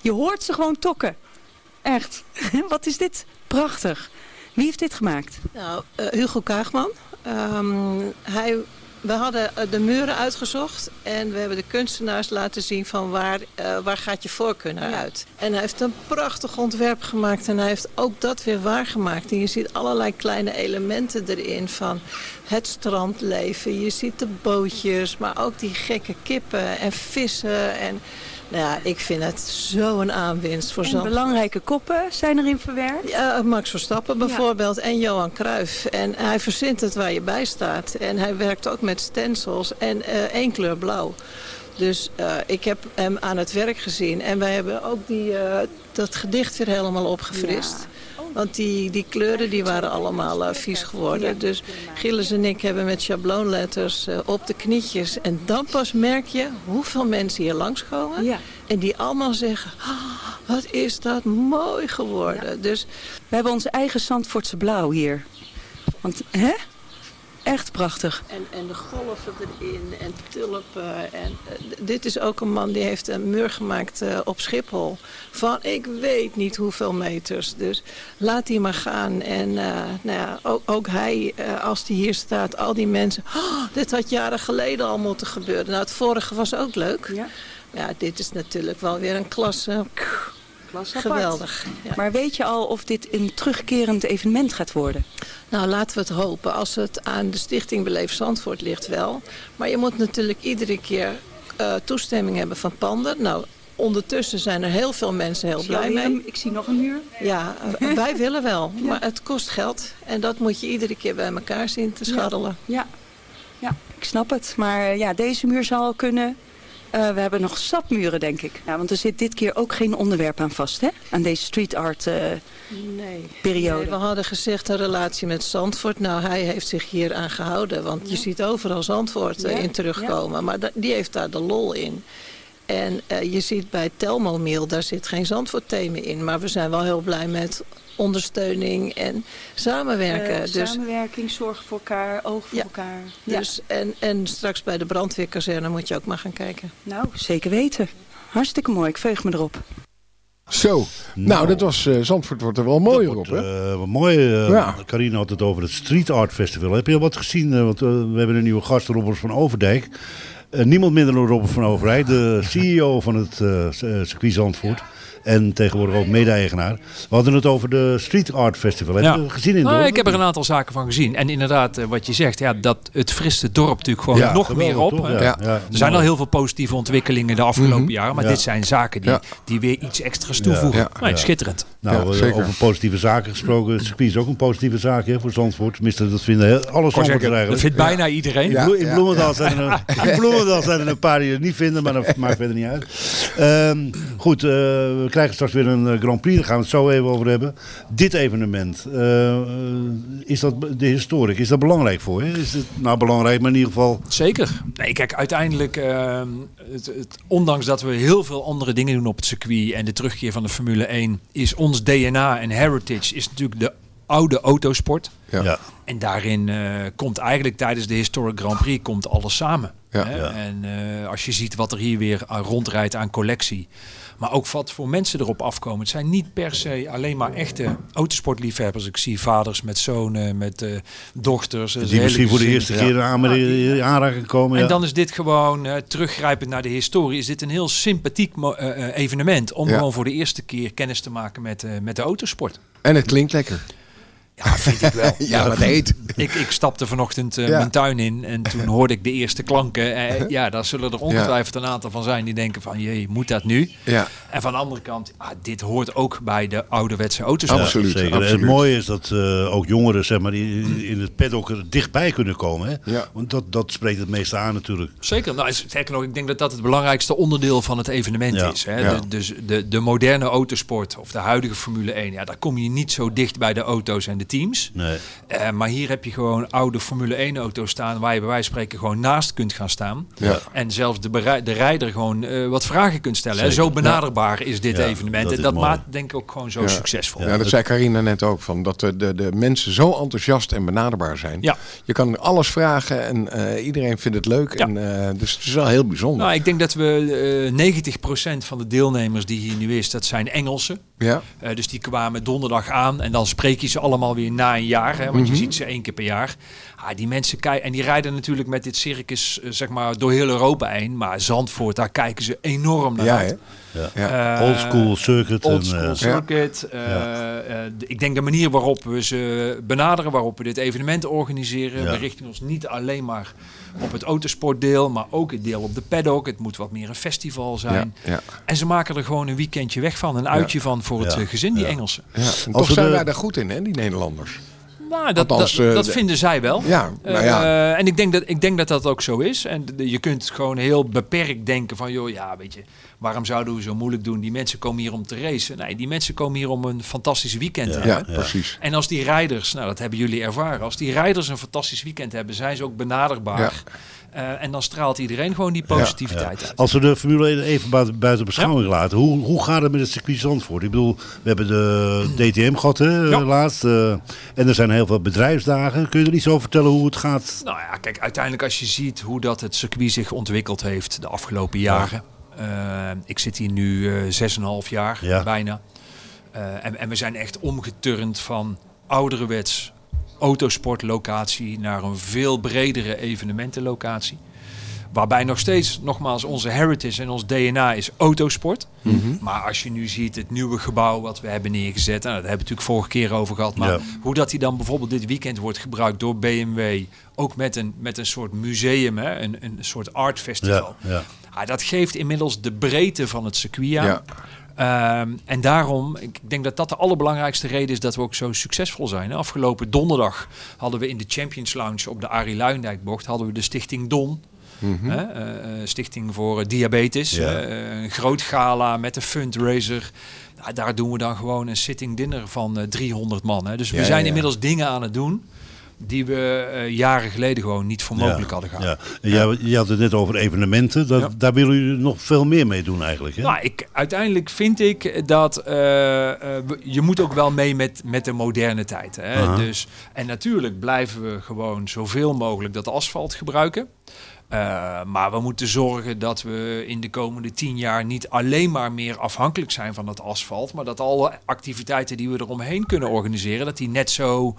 je hoort ze gewoon tokken. Echt. Wat is dit? Prachtig. Wie heeft dit gemaakt? Nou, eh, Hugo Kaagman. Ehm, hij, we hadden eh, de muren uitgezocht en we hebben de kunstenaars laten zien van waar, eh, waar gaat je voorkeur naar uit. En hij heeft een prachtig ontwerp gemaakt en hij heeft ook dat weer waargemaakt. En je ziet allerlei kleine elementen erin van het strandleven. Je ziet de bootjes, maar ook die gekke kippen en vissen. En, nou ja, ik vind het zo'n aanwinst voor Zandvoort. belangrijke koppen zijn erin verwerkt. Ja, Max Verstappen bijvoorbeeld en Johan Cruijff. En hij verzint het waar je bij staat. En hij werkt ook met stencils en eh, één kleur blauw. Dus eh, ik heb hem aan het werk gezien. En wij hebben ook die, eh, dat gedicht weer helemaal opgefrist. Want die, die kleuren die waren allemaal eh, vies geworden. Dus Gilles en ik hebben met schabloonletters eh, op de knietjes. En dan pas merk je hoeveel mensen hier langskomen. Ja. En die allemaal zeggen, "Ah, wat is dat mooi geworden. Dus We hebben onze eigen Zandvoortse blauw hier. Want, hè? Echt prachtig. En, en de golven erin en tulpen. En, eh, dit is ook een man die heeft een muur gemaakt eh, op Schiphol. Van ik weet niet hoeveel meters. Dus laat die maar gaan. En eh, nou ja, ook, ook hij, eh, als die hier staat, al die mensen. "Oh, dit had jaren geleden al moeten gebeuren. Nou, het vorige was ook leuk. Ja. Ja, dit is natuurlijk wel weer een klasse. Geweldig. Ja. Maar weet je al of dit een terugkerend evenement gaat worden? Nou, laten we het hopen. Als het aan de Stichting Beleef Zandvoort ligt wel. Maar je moet natuurlijk iedere keer eh, toestemming hebben van panden. Nou, ondertussen zijn er heel veel mensen heel blij mee. een- ik zie nog een muur. Ja, eh, wij willen wel. Maar het kost geld. En dat moet je iedere keer bij elkaar zien te scharrelen. Ja, ja ik snap het. Maar eh, ja, deze muur zal kunnen Eh, we hebben nog sapmuren, denk ik. Ja, want er zit dit keer ook geen onderwerp aan vast, hè? Aan deze street art eh, Nee. periode. Nee, we hadden gezegd een relatie met Zandvoort. Nou, hij heeft zich hier aan gehouden. Want je ziet overal Zandvoort Ja, in terugkomen. Maar die heeft daar de lol in. En eh, je ziet bij Telmo Miel, daar zit geen Zandvoort-thema in. Maar we zijn wel heel blij met ondersteuning en samenwerken. Eh, dus, Samenwerking, zorg voor elkaar, oog voor Ja. elkaar. dus, en, en straks bij de brandweerkazerne moet je ook maar gaan kijken. Nou, zeker weten. Hartstikke mooi, ik veug me erop. Zo, nou, dat was eh, Zandvoort wordt er wel mooier op, hè? Eh, wat mooi. eh Ja. Carine had het over het Street Art Festival. Heb je al wat gezien? Want we hebben een nieuwe gast, Robert van Overdijk. Niemand minder dan Robert van Overdijk, de CEO van het circuit Zandvoort. En tegenwoordig ook mede-eigenaar. We hadden het over de Street Art Festival. Heb je gezien in Nou, ik heb er een aantal zaken van gezien. En inderdaad, eh, wat je zegt, ja, dat het frist het dorp natuurlijk gewoon Ja, nog geweldig, meer op. toch? Ja, ja, er zijn al heel veel positieve ontwikkelingen de afgelopen Mhm. jaren. Maar Ja. dit zijn zaken die, Ja. die weer iets extra's toevoegen. Ja. Nee, Ja. Schitterend. Nou, Ja, eh, zeker. over positieve zaken gesproken. Het circuit is ook een positieve zaak hè, voor Zandvoort. Tenminste, dat vinden heel, alle Zandvoorters zeggen, dat eigenlijk. vindt bijna iedereen. Ja. In, Bloe- in Bloemendaal zijn, er, in Bloemendaal zijn er een paar die het niet vinden, maar dat maakt verder niet uit. Ehm, goed, eh, we krijgen straks weer een eh, Grand Prix, daar gaan we het zo even over hebben. Dit evenement, eh, is dat de historic, is dat belangrijk voor je? Is het nou belangrijk, maar in ieder geval... Zeker. Nee, kijk, uiteindelijk, ehm, het, het, ondanks dat we heel veel andere dingen doen op het circuit en de terugkeer van de Formule 1, is ons DNA en heritage is natuurlijk de oude autosport. Ja. Ja. En daarin eh, komt eigenlijk tijdens de Historic Grand Prix komt alles samen. Ja. Hè? Ja. En eh, als je ziet wat er hier weer rondrijdt aan collectie. Maar ook wat voor mensen erop afkomen. Het zijn niet per se alleen maar echte autosportliefhebbers. Ik zie vaders met zonen, met eh, dochters. Het is Die misschien hele voor de gezin. eerste keer aan, in aanraking komen. En ja. dan is dit gewoon, eh, teruggrijpend naar de historie, is dit een heel sympathiek eh, eh, evenement. Om Ja. gewoon voor de eerste keer kennis te maken met, eh, met de autosport. En het klinkt lekker. Ja, vind ik wel. Ja, het heet. Ik, ik stapte vanochtend eh, Ja. mijn tuin in en toen hoorde ik de eerste klanken. Eh, ja, daar zullen er ongetwijfeld een aantal van zijn die denken van, jee, moet dat nu? Ja, En van de andere kant, ah, dit hoort ook bij de ouderwetse autosport. Absoluut, zeker. absoluut. Het mooie is dat eh, ook jongeren zeg maar, die in het paddock er dichtbij kunnen komen. Hè? Ja. Want dat, dat spreekt het meeste aan natuurlijk. Zeker. Nou, sterker nog, ik denk dat dat het belangrijkste onderdeel van het evenement Ja. is. Hè? Ja. De, dus de, de moderne autosport of de huidige Formule 1, ja, daar kom je niet zo dicht bij de auto's en de teams. Nee. Eh, maar hier heb je gewoon oude Formule 1 auto's staan waar je bij wijze van spreken gewoon naast kunt gaan staan. Ja. En zelfs de, de rijder gewoon eh, wat vragen kunt stellen. Hè? Zo benaderbaar is dit Ja, evenement. dat en dat maakt denk ik ook gewoon zo Ja. succesvol. Ja, dat zei Carina net ook, van dat de, de, de mensen zo enthousiast en benaderbaar zijn. Ja. Je kan alles vragen en eh, iedereen vindt het leuk. Ja. En, eh, dus het is wel heel bijzonder. Nou, ik denk dat we eh 90% van de deelnemers die hier nu is, dat zijn Engelsen. Ja, Eh, dus die kwamen donderdag aan en dan spreek je ze allemaal weer na een jaar. Hè, want Mhm. je ziet ze één keer per jaar. Ah, die mensen kijken en die rijden natuurlijk met dit circus eh, zeg maar door heel Europa heen. Maar Zandvoort, daar kijken ze enorm naar ja, uit. hè? Ja. Ja. Eh, Old school circuit. Old en, school eh, circuit. eh, eh, ik denk de manier waarop we ze benaderen, waarop we dit evenement organiseren. Ja. We richten ons niet alleen maar op het autosportdeel, maar ook het deel op de paddock. Het moet wat meer een festival zijn. Ja, ja, En ze maken er gewoon een weekendje weg van, een uitje van voor het gezin, die. Engelsen. toch zijn de- wij daar goed in, hè, die Nederlanders. Nou, dat, Althans, dat, eh, dat vinden zij wel. Ja, nou ja. Eh, en ik denk, dat, ik denk dat dat ook zo is. En je kunt gewoon heel beperkt denken van, joh, ja, weet je, waarom zouden we zo moeilijk doen? Die mensen komen hier om te racen. Nee, die mensen komen hier om een fantastisch weekend te Ja, ja, hebben. precies. En als die rijders, nou dat hebben jullie ervaren, als die rijders een fantastisch weekend hebben, zijn ze ook benaderbaar. Eh, en dan straalt iedereen gewoon die positiviteit uit. Als we de Formule 1 even buiten, buiten beschouwing laten, hoe, hoe gaat het met het circuit Zandvoort? Ik bedoel, we hebben de DTM gehad hè, laatst. eh, en er zijn heel veel bedrijfsdagen. Kun je er iets over vertellen hoe het gaat? Nou ja, kijk, uiteindelijk als je ziet hoe dat het circuit zich ontwikkeld heeft de afgelopen jaren. Eh, ik zit hier nu eh 6,5 jaar Ja. bijna. En, en we zijn echt omgeturnd van ouderwets autosportlocatie naar een veel bredere evenementenlocatie. Waarbij nog steeds, nogmaals, onze heritage en ons DNA is autosport. Mhm. Maar als je nu ziet het nieuwe gebouw wat we hebben neergezet, en daar hebben we het natuurlijk vorige keer over gehad, maar Ja. hoe dat die dan bijvoorbeeld dit weekend wordt gebruikt door BMW, ook met een, met een soort museum, hè, een, een soort art festival. Ja, ja. Ah, dat geeft inmiddels de breedte van het circuit aan. Ehm, en daarom, ik denk dat dat de allerbelangrijkste reden is dat we ook zo succesvol zijn. Afgelopen donderdag hadden we in de Champions Lounge op de Arie Luijendijkbocht hadden we de stichting Don. Mhm. hè, eh, eh, Stichting voor eh, Diabetes. Ja. een groot gala met een fundraiser. Nou, daar doen we dan gewoon een sitting dinner van eh, 300 man. Hè. Dus we Ja, zijn ja. inmiddels dingen aan het doen die we eh, jaren geleden gewoon niet voor mogelijk hadden gehad. Ja. En jij, je had het net over evenementen. Dat, Daar willen jullie nog veel meer mee doen eigenlijk. Hè? Nou, ik, uiteindelijk vind ik dat eh, eh, je moet ook wel mee met, met de moderne tijd. Hè? Dus, en natuurlijk blijven we gewoon zoveel mogelijk dat asfalt gebruiken. Maar we moeten zorgen dat we in de komende tien jaar niet alleen maar meer afhankelijk zijn van het asfalt. Maar dat alle activiteiten die we eromheen kunnen organiseren, dat die net zo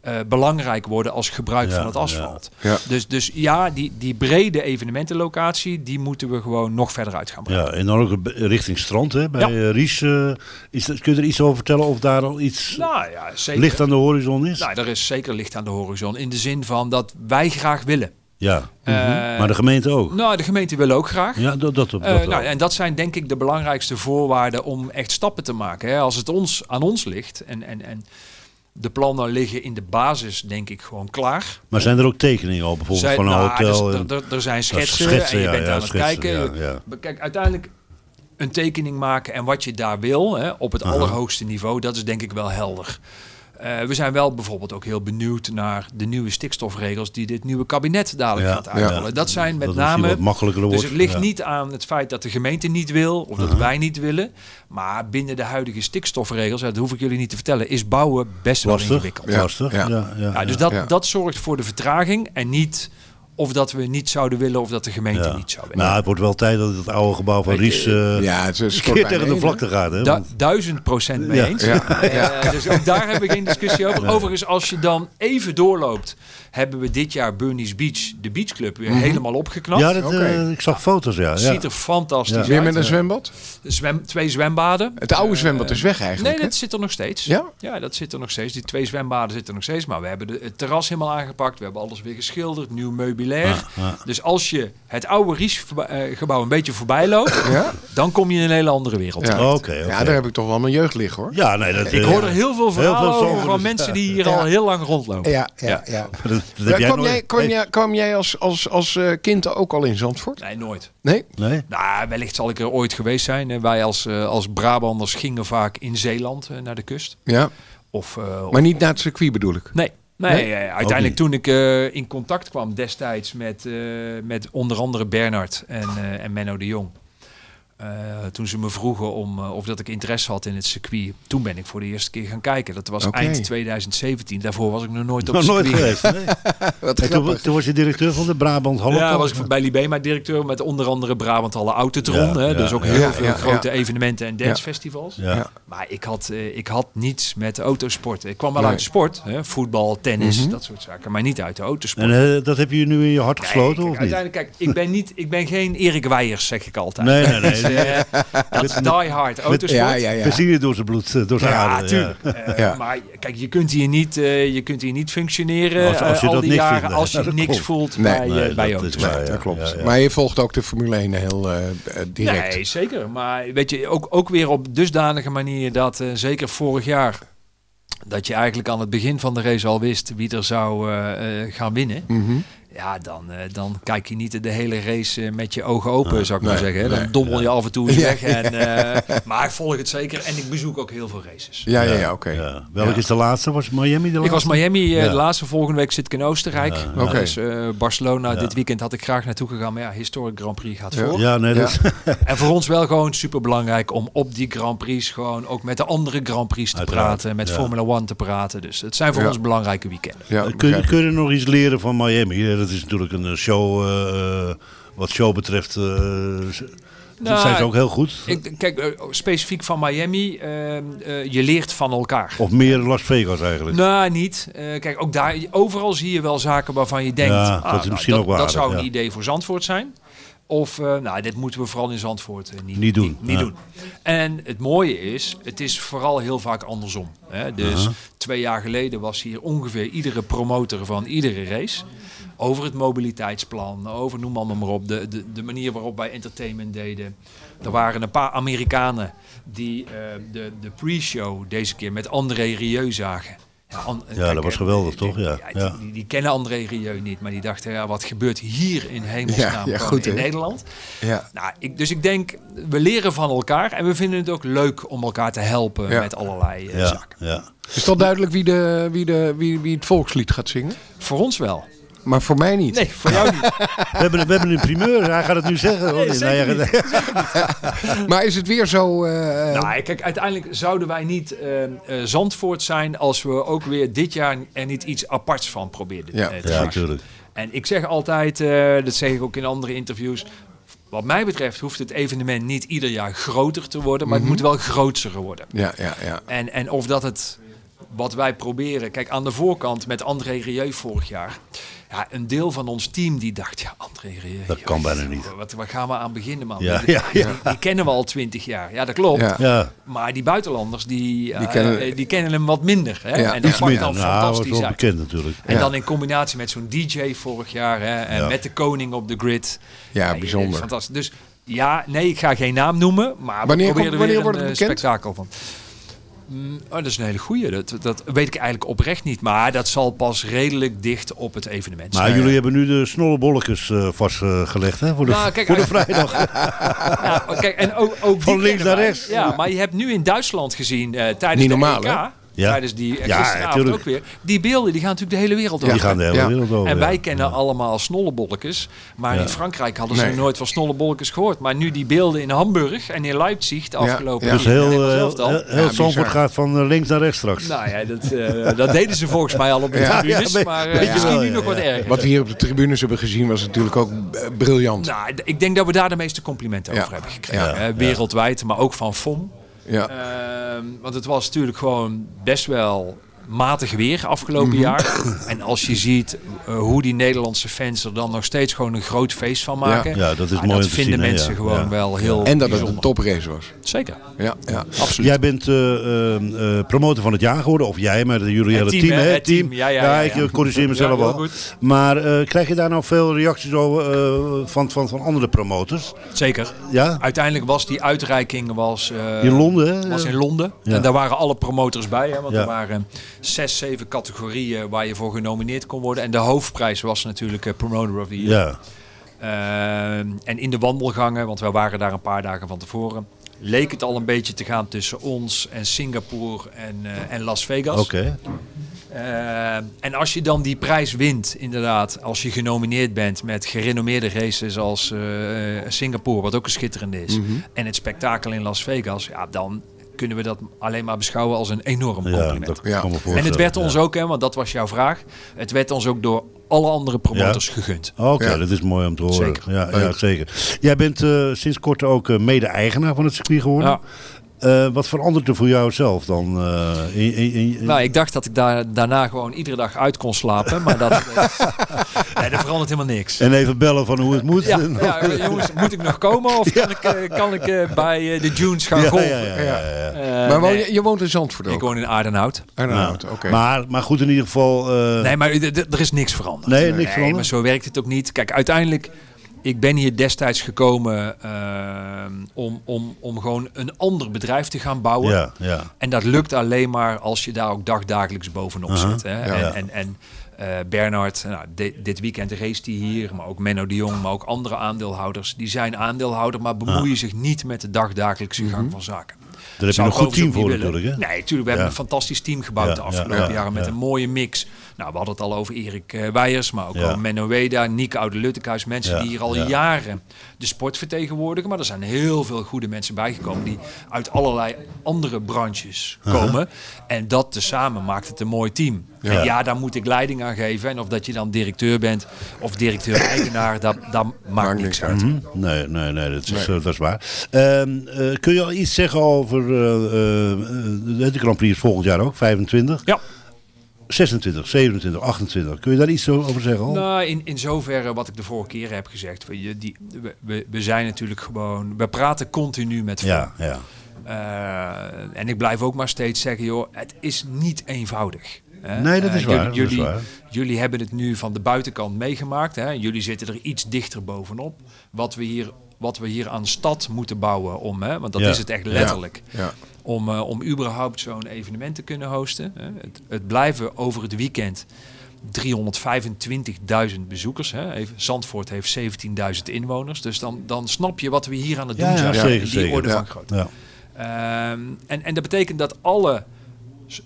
eh, belangrijk worden als gebruik Ja, van het asfalt. Ja. Dus, dus ja, die, die brede evenementenlocatie, die moeten we gewoon nog verder uit gaan brengen. Ja, en dan ook richting strand, hè? Bij Ja. eh, Ries. eh, is dat, kun je er iets over vertellen of daar al iets Nou ja, zeker. licht aan de horizon is? Nou, er is zeker licht aan de horizon. In de zin van dat wij graag willen. ja. Eh, maar de gemeente ook. Nou, de gemeente wil ook graag. Ja, dat, dat, dat, Eh, nou, en dat zijn denk ik de belangrijkste voorwaarden om echt stappen te maken. Hè. Als het ons, aan ons ligt en, en, en de plannen liggen in de basis denk ik gewoon klaar. maar zijn er ook tekeningen al bijvoorbeeld van een nou, hotel? er- er- er zijn schetsen, schetsen, en je ja, bent ja, aan het kijken. ja. Kijk, uiteindelijk een tekening maken en wat je daar wil hè, op het allerhoogste niveau, dat is denk ik wel helder. Eh, we zijn wel bijvoorbeeld ook heel benieuwd naar de nieuwe stikstofregels die dit nieuwe kabinet dadelijk Ja, gaat uitrollen. ja. Dat zijn met Dat name. wat makkelijker dus wordt, het ligt ja. niet aan het feit dat de gemeente niet wil of dat Aha. wij niet willen. Maar binnen de huidige stikstofregels, dat hoef ik jullie niet te vertellen, is bouwen best wel ingewikkeld. ja. lastig, ja, ja, Ja, dus dat, Ja. dat zorgt voor de vertraging en niet of dat we niet zouden willen of dat de gemeente Ja. niet zou willen. Nou, het wordt wel tijd dat het oude gebouw van Ries eh ja, het is keer tegen de vlakte gaat. Hè? Du- duizend procent mee Ja. eens. Ja. Dus ook daar hebben we geen discussie over. Nee. Overigens, als je dan even doorloopt, hebben we dit jaar Burnies Beach, de beachclub, weer Mhm. helemaal opgeknapt. ja, dat, eh, ik zag foto's, ja. ja. Ziet er fantastisch Ja. uit. Weer met een zwembad? Zwem, twee zwembaden. Het oude Eh, zwembad is weg eigenlijk, Nee, hè? dat zit er nog steeds. Ja? Ja, dat zit er nog steeds. Die twee zwembaden zitten er nog steeds. Maar we hebben de, het terras helemaal aangepakt. We hebben alles weer geschilderd. Nieuw meubilair. Ja, ja. Dus als je het oude Ries-gebouw een beetje voorbij loopt... Ja? dan kom je in een hele andere wereld Ja. Oké, oké. Ja, daar heb ik toch wel mijn jeugd liggen hoor. Ja, nee, dat, Ik eh, hoor er heel veel verhalen over zorgen, van dus- mensen die hier Ja. al heel lang rondlopen. Ja, ja, ja. Dat, heb jij kwam, nooit- jij, kwam, Nee. jij, kwam jij als, als, als eh, kind ook al in Zandvoort? Nee, nooit. Nee? Nee? Nou, wellicht zal ik er ooit geweest zijn. Wij als, eh, als Brabanders gingen vaak in Zeeland eh, naar de kust. Ja. Of, eh, of- Maar niet naar het circuit bedoel ik? Nee. Nee, Nee? Ook uiteindelijk toen ik eh, in contact kwam destijds met, eh, met onder andere Bernard en, eh, en Menno de Jong. Eh, toen ze me vroegen om, eh, of dat ik interesse had in het circuit. Toen ben ik voor de eerste keer gaan kijken. Dat was eind 2017. Daarvoor was ik nog nooit op Nog het nooit circuit. geweest. Nee. Toen, was je directeur van de Brabant Hallo. Ja, was ik bij Libema directeur met onder andere Brabant Halle Autotron. Ja, hè, ja, dus ook heel Ja, veel ja, grote ja. evenementen en dancefestivals. Ja. Ja. Maar ik had, eh, ik had niets met de autosport. Ik kwam wel Nee. uit de sport. Hè, voetbal, tennis, Mhm. dat soort zaken. Maar niet uit de autosport. En eh, dat heb je nu in je hart Nee, gesloten, kijk, of niet? uiteindelijk, kijk, ik ben, niet, ik ben geen Erik Weijers, zeg ik altijd. Nee, nee, nee. Eh, dat is die hard autosport. Ja, ja, ja. Benzine door zijn bloed, eh, door zijn Ja, aderen. tuurlijk. Eh, Ja. Maar kijk, je kunt hier niet, eh, je kunt hier niet functioneren Als- als je al dat die jaren vindt, als ja, je dat niks klopt. voelt Nee, bij, nee, bij dat is autosport. waar, ja. dat klopt. ja, ja. Maar je volgt ook de Formule 1 heel direct. Nee, zeker. Maar weet je, ook, ook weer op dusdanige manier dat eh, zeker vorig jaar dat je eigenlijk aan het begin van de race al wist wie er zou gaan winnen. Mhm. Ja, dan, eh, dan kijk je niet de hele race eh, met je ogen open, zou ik maar zeggen. hè. Dan nee, dommel je af en toe eens weg. ja. En, eh, maar ik volg het zeker en ik bezoek ook heel veel races. Ja, ja, ja, oké. Ja. Welke Ja. is de laatste? Was Miami de laatste? Ik was Miami eh, Ja. de laatste. Volgende week zit ik in Oostenrijk. Ja, Oké. Dus eh, Barcelona Ja. dit weekend had ik graag naartoe gegaan. Maar ja, Historic Grand Prix gaat voor. Ja, nee, dat. En voor ons wel gewoon super belangrijk om op die Grand Prix gewoon ook met de andere Grand Prix te Uiteraard, praten. Met ja. Formula One te praten. Dus het zijn voor Ja. ons belangrijke weekenden. Ja, kun, kun je nog iets leren van Miami? Dat is natuurlijk een eh, show, eh, eh, wat show betreft, dat Nou, zijn ze ook heel goed. Ik, kijk, eh, specifiek van Miami, je leert van elkaar. Of meer Las Vegas eigenlijk. Nou, niet. Kijk, ook daar, overal zie je wel zaken waarvan je denkt, Ja, ah, dat is nou, misschien ook wel dat zou een idee voor Zandvoort zijn. Of, nou, dit moeten we vooral in Zandvoort niet, Niet doen, Niet, niet ja. doen. En het mooie is, het is vooral heel vaak andersom. Hè? Dus twee jaar geleden was hier ongeveer iedere promotor van iedere race. Over het mobiliteitsplan, over noem allemaal maar op. De, de, de manier waarop wij entertainment deden. Er waren een paar Amerikanen die eh, de, de pre-show deze keer met André Rieu zagen. Ja, an- Ja, kijk, dat was eh, geweldig, toch? Ja, ja. Die, die kennen André Rieu niet, maar die dachten, ja, wat gebeurt hier in hemelsnaam Ja, goed, in? Nederland? Ja. Nou, ik, dus ik denk, we leren van elkaar en we vinden het ook leuk om elkaar te helpen Ja. met allerlei eh, Ja, zaken. ja. Is het al duidelijk wie, de, wie, de, wie, wie het volkslied gaat zingen? Voor ons wel. Maar voor mij niet. Nee, voor jou niet. We hebben, we hebben een primeur, hij gaat het nu zeggen. hoor. Nee, Nou ja, zeker Maar is het weer zo... eh, Nou, kijk, uiteindelijk zouden wij niet eh, eh, Zandvoort zijn als we ook weer dit jaar er niet iets aparts van probeerden Ja. te ja, natuurlijk. En ik zeg altijd, eh, dat zeg ik ook in andere interviews. Wat mij betreft hoeft het evenement niet ieder jaar groter te worden, maar Mhm. het moet wel grootser worden. Ja, ja, ja. En, en of dat het, wat wij proberen, kijk aan de voorkant met André Rieu vorig jaar. Ja, een deel van ons team die dacht, ja, André Rieu. Dat kan bijna niet. Wat, waar gaan we aan beginnen, man? Ja, die, ja, die- ja. die kennen we al twintig jaar. Ja, dat klopt. Ja. Ja, Maar die buitenlanders, die, eh, kennen- die kennen hem wat minder. Hè? Ja, en dat pakt minder. dan Nou, fantastisch uit. bekend natuurlijk. En Ja. dan in combinatie met zo'n DJ vorig jaar hè, en Ja. met de koning op de grid. Ja, bijzonder. Fantastisch. Dus ja, nee, ik ga geen naam noemen, maar Wanneer we proberen komt- er wanneer weer wordt een het eh, bekend? spektakel van. Mm, oh, dat is een hele goeie. Dat, dat weet ik eigenlijk oprecht niet. Maar dat zal pas redelijk dicht op het evenement zijn. Maar jullie hebben nu de snollebolletjes eh, vastgelegd hè, voor de, Nou, kijk, voor de uit- vrijdag. Ja, kijk, en ook, ook Van links naar rechts. Ja, maar je hebt nu in Duitsland gezien eh, tijdens Niet de normaal, EK, hè? Ja. tijdens die eh, Ja, gisteravond ook weer. Die beelden die gaan natuurlijk de hele wereld over. Die gaan de hele Ja. wereld over. En ja. wij kennen allemaal snollebolletjes. Maar Ja. in Frankrijk hadden Nee. ze nooit van snollebolletjes gehoord. Maar nu die beelden in Hamburg en in Leipzig de Ja, afgelopen ja. Dus heel, Nederland heel, heel, heel Ja, Zandvoort gaat van eh, links naar rechts straks. Nou ja, dat, eh, dat deden ze volgens mij al op de Ja. tribunes. Ja, maar eh, misschien wel, nu ja, nog wat erger. Wat we hier op de tribunes hebben gezien was natuurlijk ook eh, briljant. Nou, ik denk dat we daar de meeste complimenten over hebben gekregen. Wereldwijd, maar ook van FOM. Ja. Ehm, want het was natuurlijk gewoon best wel matig weer afgelopen Mhm. jaar. En als je ziet eh, hoe die Nederlandse fans er dan nog steeds gewoon een groot feest van maken. Ja, dat is ah, mooi Dat vinden zien, mensen ja. gewoon Ja. wel heel En dat het een bijzonder. toprace was. Zeker, Ja, ja. absoluut. Jij bent eh, eh, promotor van het jaar geworden, of jij, maar jullie hele team, team, hè, hè? het team. Ja, ja, ja, ik ja. corrigeer mezelf Ja, goed. Maar krijg je daar nou veel reacties over van, van, van andere promotors? Zeker. Ja? Uiteindelijk was die uitreiking was, In Londen, hè? was in Londen. Ja. En daar waren alle promotors bij. Hè, want Ja. er waren zes, zeven categorieën waar je voor genomineerd kon worden. En de hoofdprijs was natuurlijk eh, Promoter of the Year. Ja. Ehm, en in de wandelgangen, want wij waren daar een paar dagen van tevoren, leek het al een beetje te gaan tussen ons en Singapore en, eh, en Las Vegas. Oké. Ehm, en als je dan die prijs wint, inderdaad, als je genomineerd bent met gerenommeerde races als eh, Singapore, wat ook een schitterende is, Mhm. en het spektakel in Las Vegas, ja, dan kunnen we dat alleen maar beschouwen als een enorm Ja, compliment. dat Ja. kan me en het werd ons ja. ook, hè, want dat was jouw vraag, het werd ons ook door alle andere promotors gegund. Oké, Ja. dat is mooi om te horen. Zeker. Ja, ja, zeker. Jij bent eh, sinds kort ook eh, mede-eigenaar van het circuit geworden. Eh, wat verandert er voor jou zelf dan? eh, in, in, in- Nou, ik dacht dat ik daar, daarna gewoon iedere dag uit kon slapen, maar dat, nee, dat verandert helemaal niks. En even bellen van hoe het moet. Ja, ja, jongens, moet ik nog komen of kan ik, eh, kan ik bij de Dunes gaan Ja, golven? ja, ja, ja, ja. Maar woon nee, je, je woont in Zandvoort ook? ik woon in Aardenhout. Nou, oké. maar, maar goed, in ieder geval... eh, Nee, maar er is niks veranderd. Nee, niks maar veranderd? zo werkt het ook niet. Kijk, uiteindelijk, ik ben hier destijds gekomen ehm, om, om, om gewoon een ander bedrijf te gaan bouwen. ja, ja. En dat lukt alleen maar als je daar ook dagdagelijks bovenop Aha, zit. Hè? ja. En, en, en eh, Bernard, nou, di- dit weekend race die hier, maar ook Menno de Jong, maar ook andere aandeelhouders. Die zijn aandeelhouder, maar bemoeien zich niet met de dagdagelijkse gang van zaken. Daar heb je een goed team voor natuurlijk, hè? Nee, natuurlijk. We hebben een fantastisch team gebouwd Ja, de afgelopen ja, jaren met een mooie mix. Nou, we hadden het al over Erik eh, Weijers, maar ook Ja. over Menno Weda, Nieke Oude-Luttekhuis. Mensen Ja, die hier al ja. jaren de sport vertegenwoordigen. Maar er zijn heel veel goede mensen bijgekomen die uit allerlei andere branches komen. En dat tezamen maakt het een mooi team. Ja. En ja, daar moet ik leiding aan geven. En of dat je dan directeur bent of directeur-eigenaar, dat, dat maakt niks uit. Mhm. Nee, nee, nee, dat is, eh, dat is waar. Ehm, eh, kun je al iets zeggen over eh, eh, eh, de Grand Prix is volgend jaar ook, 25? Ja. 26, 27, 28. Kun je daar iets over zeggen? al? Nou, in, in zoverre wat ik de vorige keer heb gezegd. We, die, we, we, zijn natuurlijk gewoon... We praten continu met ja, ja. Eh, en ik blijf ook maar steeds zeggen, joh, het is niet eenvoudig. Hè. Nee, dat is Eh, waar, Jullie, is waar. jullie hebben het nu van de buitenkant meegemaakt. Hè. Jullie zitten er iets dichter bovenop. Wat we hier, wat we hier aan stad moeten bouwen om, hè, want dat Ja. is het echt letterlijk. Ja. Om, eh, om überhaupt zo'n evenement te kunnen hosten. Hè. Het, het blijven over het weekend 325.000 bezoekers. Hè. Even, Zandvoort heeft 17.000 inwoners. Dus dan, dan snap je wat we hier aan het doen zijn. zeker, in die orde van grootte. Ja. Ehm, en, en dat betekent dat alle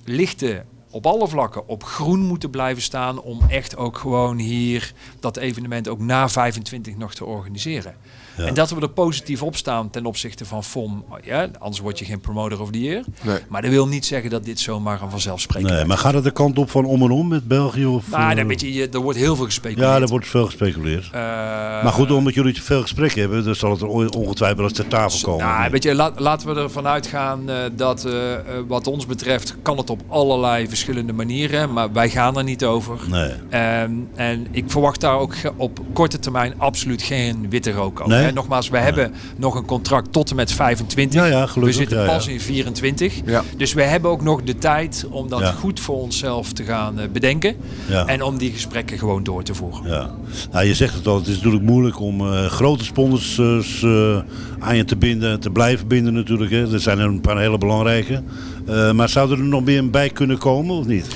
lichten op alle vlakken op groen moeten blijven staan om echt ook gewoon hier dat evenement ook na 25 nog te organiseren. Ja. En dat we er positief op staan ten opzichte van FOM, ja, anders word je geen promoter of the year. Nee. Maar dat wil niet zeggen dat dit zomaar een vanzelfsprekend Nee, maar gaat het de kant op van om en om met België? Of, eh, dan weet je, je, er wordt heel veel gespeculeerd. Ja, er wordt veel gespeculeerd. Eh, maar goed, omdat jullie te veel gesprekken hebben, dan zal het er on- ongetwijfeld eens ter tafel komen. Nou, weet je, laat, laten we ervan uitgaan eh, dat eh, eh, wat ons betreft kan het op allerlei verschillende manieren, maar wij gaan er niet over. Nee. Ehm, en ik verwacht daar ook op korte termijn absoluut geen witte rook over. Nee? Hè, Nogmaals, we hebben nog een contract tot en met 25. Ja, ja, we zitten ja, ja. pas in 24. Ja. Dus we hebben ook nog de tijd om dat Ja. goed voor onszelf te gaan eh, bedenken. Ja. En om die gesprekken gewoon door te voeren. Ja. Nou, je zegt het al, het is natuurlijk moeilijk om eh, grote sponsors eh, aan je te binden, te blijven binden natuurlijk. Hè. Er zijn er een paar hele belangrijke. Maar zou er nog meer bij kunnen komen of niet?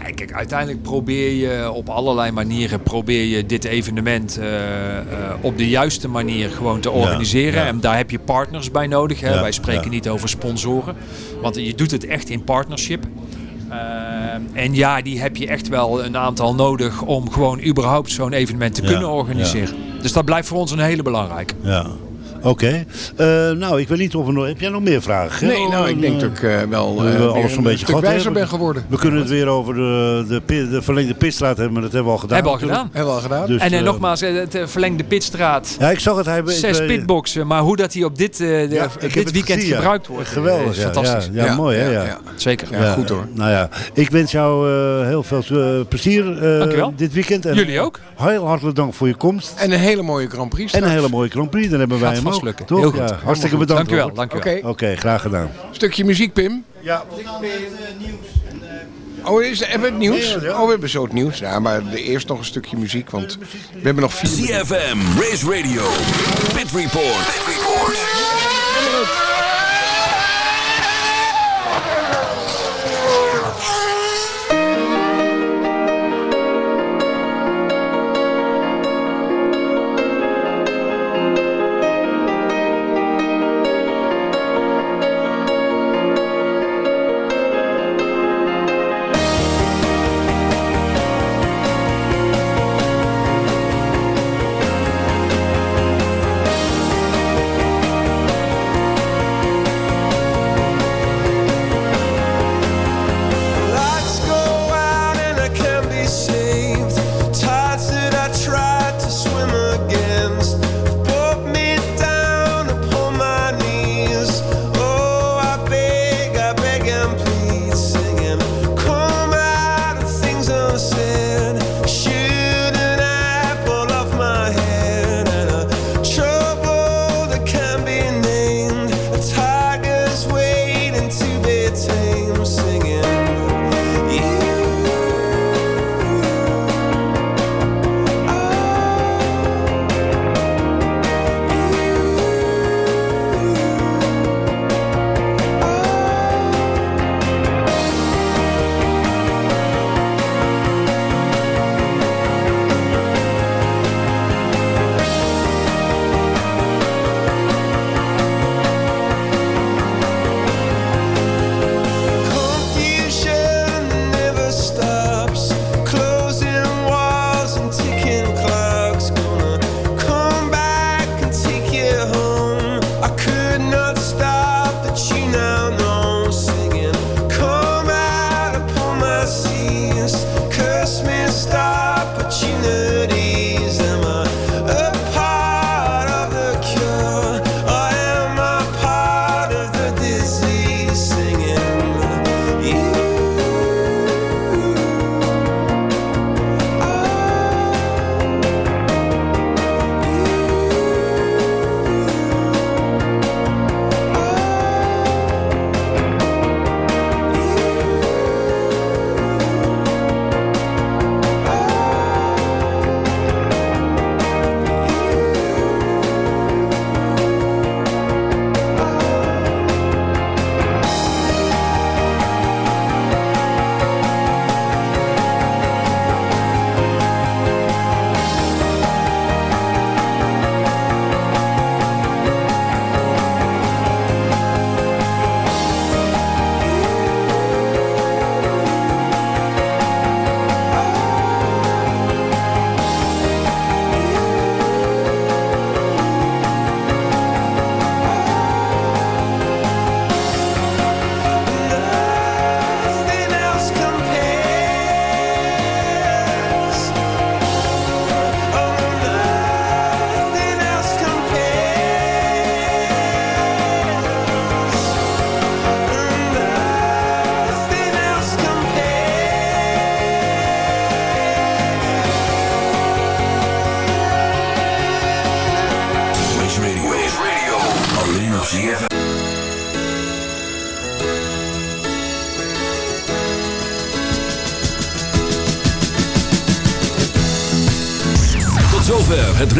Nou, kijk, uiteindelijk probeer je op allerlei manieren probeer je dit evenement eh, eh, op de juiste manier gewoon te organiseren. ja. En daar heb je partners bij nodig. Hè. Ja, Wij spreken niet over sponsoren, want je doet het echt in partnership. Eh, en ja, die heb je echt wel een aantal nodig om gewoon überhaupt zo'n evenement te kunnen organiseren. Dus dat blijft voor ons een hele belangrijke. Ja. Oké. Eh, nou, ik weet niet of er nog... Heb jij nog meer vragen? Nee, nou, ik denk dat ik eh, wel we eh, hebben weer alles een beetje gehad wijzer hebben. ben geworden. We kunnen het weer over de, de, de verlengde pitstraat hebben, maar dat hebben we al gedaan. Hebben we al gedaan. Hebben we al gedaan. Dus, en nogmaals, het verlengde pitstraat. Ja, ik zag het. Hij, Zes ik- pitboxen, maar hoe dat die op dit, eh, de- Ja, dit weekend gezien, ja. gebruikt wordt, Geweldig, is ja. fantastisch. Ja, ja, mooi hè? Ja. Zeker. Ja, goed hoor. Nou ja, ik wens jou eh, heel veel plezier eh, dit weekend. En Jullie ook. Heel hartelijk dank voor je komst. En een hele mooie Grand Prix. En een hele mooie Grand Prix, dan hebben wij hem vast ook. lukken. Toch? Heel goed. Ja, hartstikke bedankt. Dankjewel, Robert. dankjewel. Oké. Oké, graag gedaan. Stukje muziek, Pim. Ja. Oh, is, hebben we het nieuws? Oh, we hebben zo het nieuws. Ja, maar eerst nog een stukje muziek, want we hebben nog vier... ZFM, Race Radio, Pit Report. Pit Report.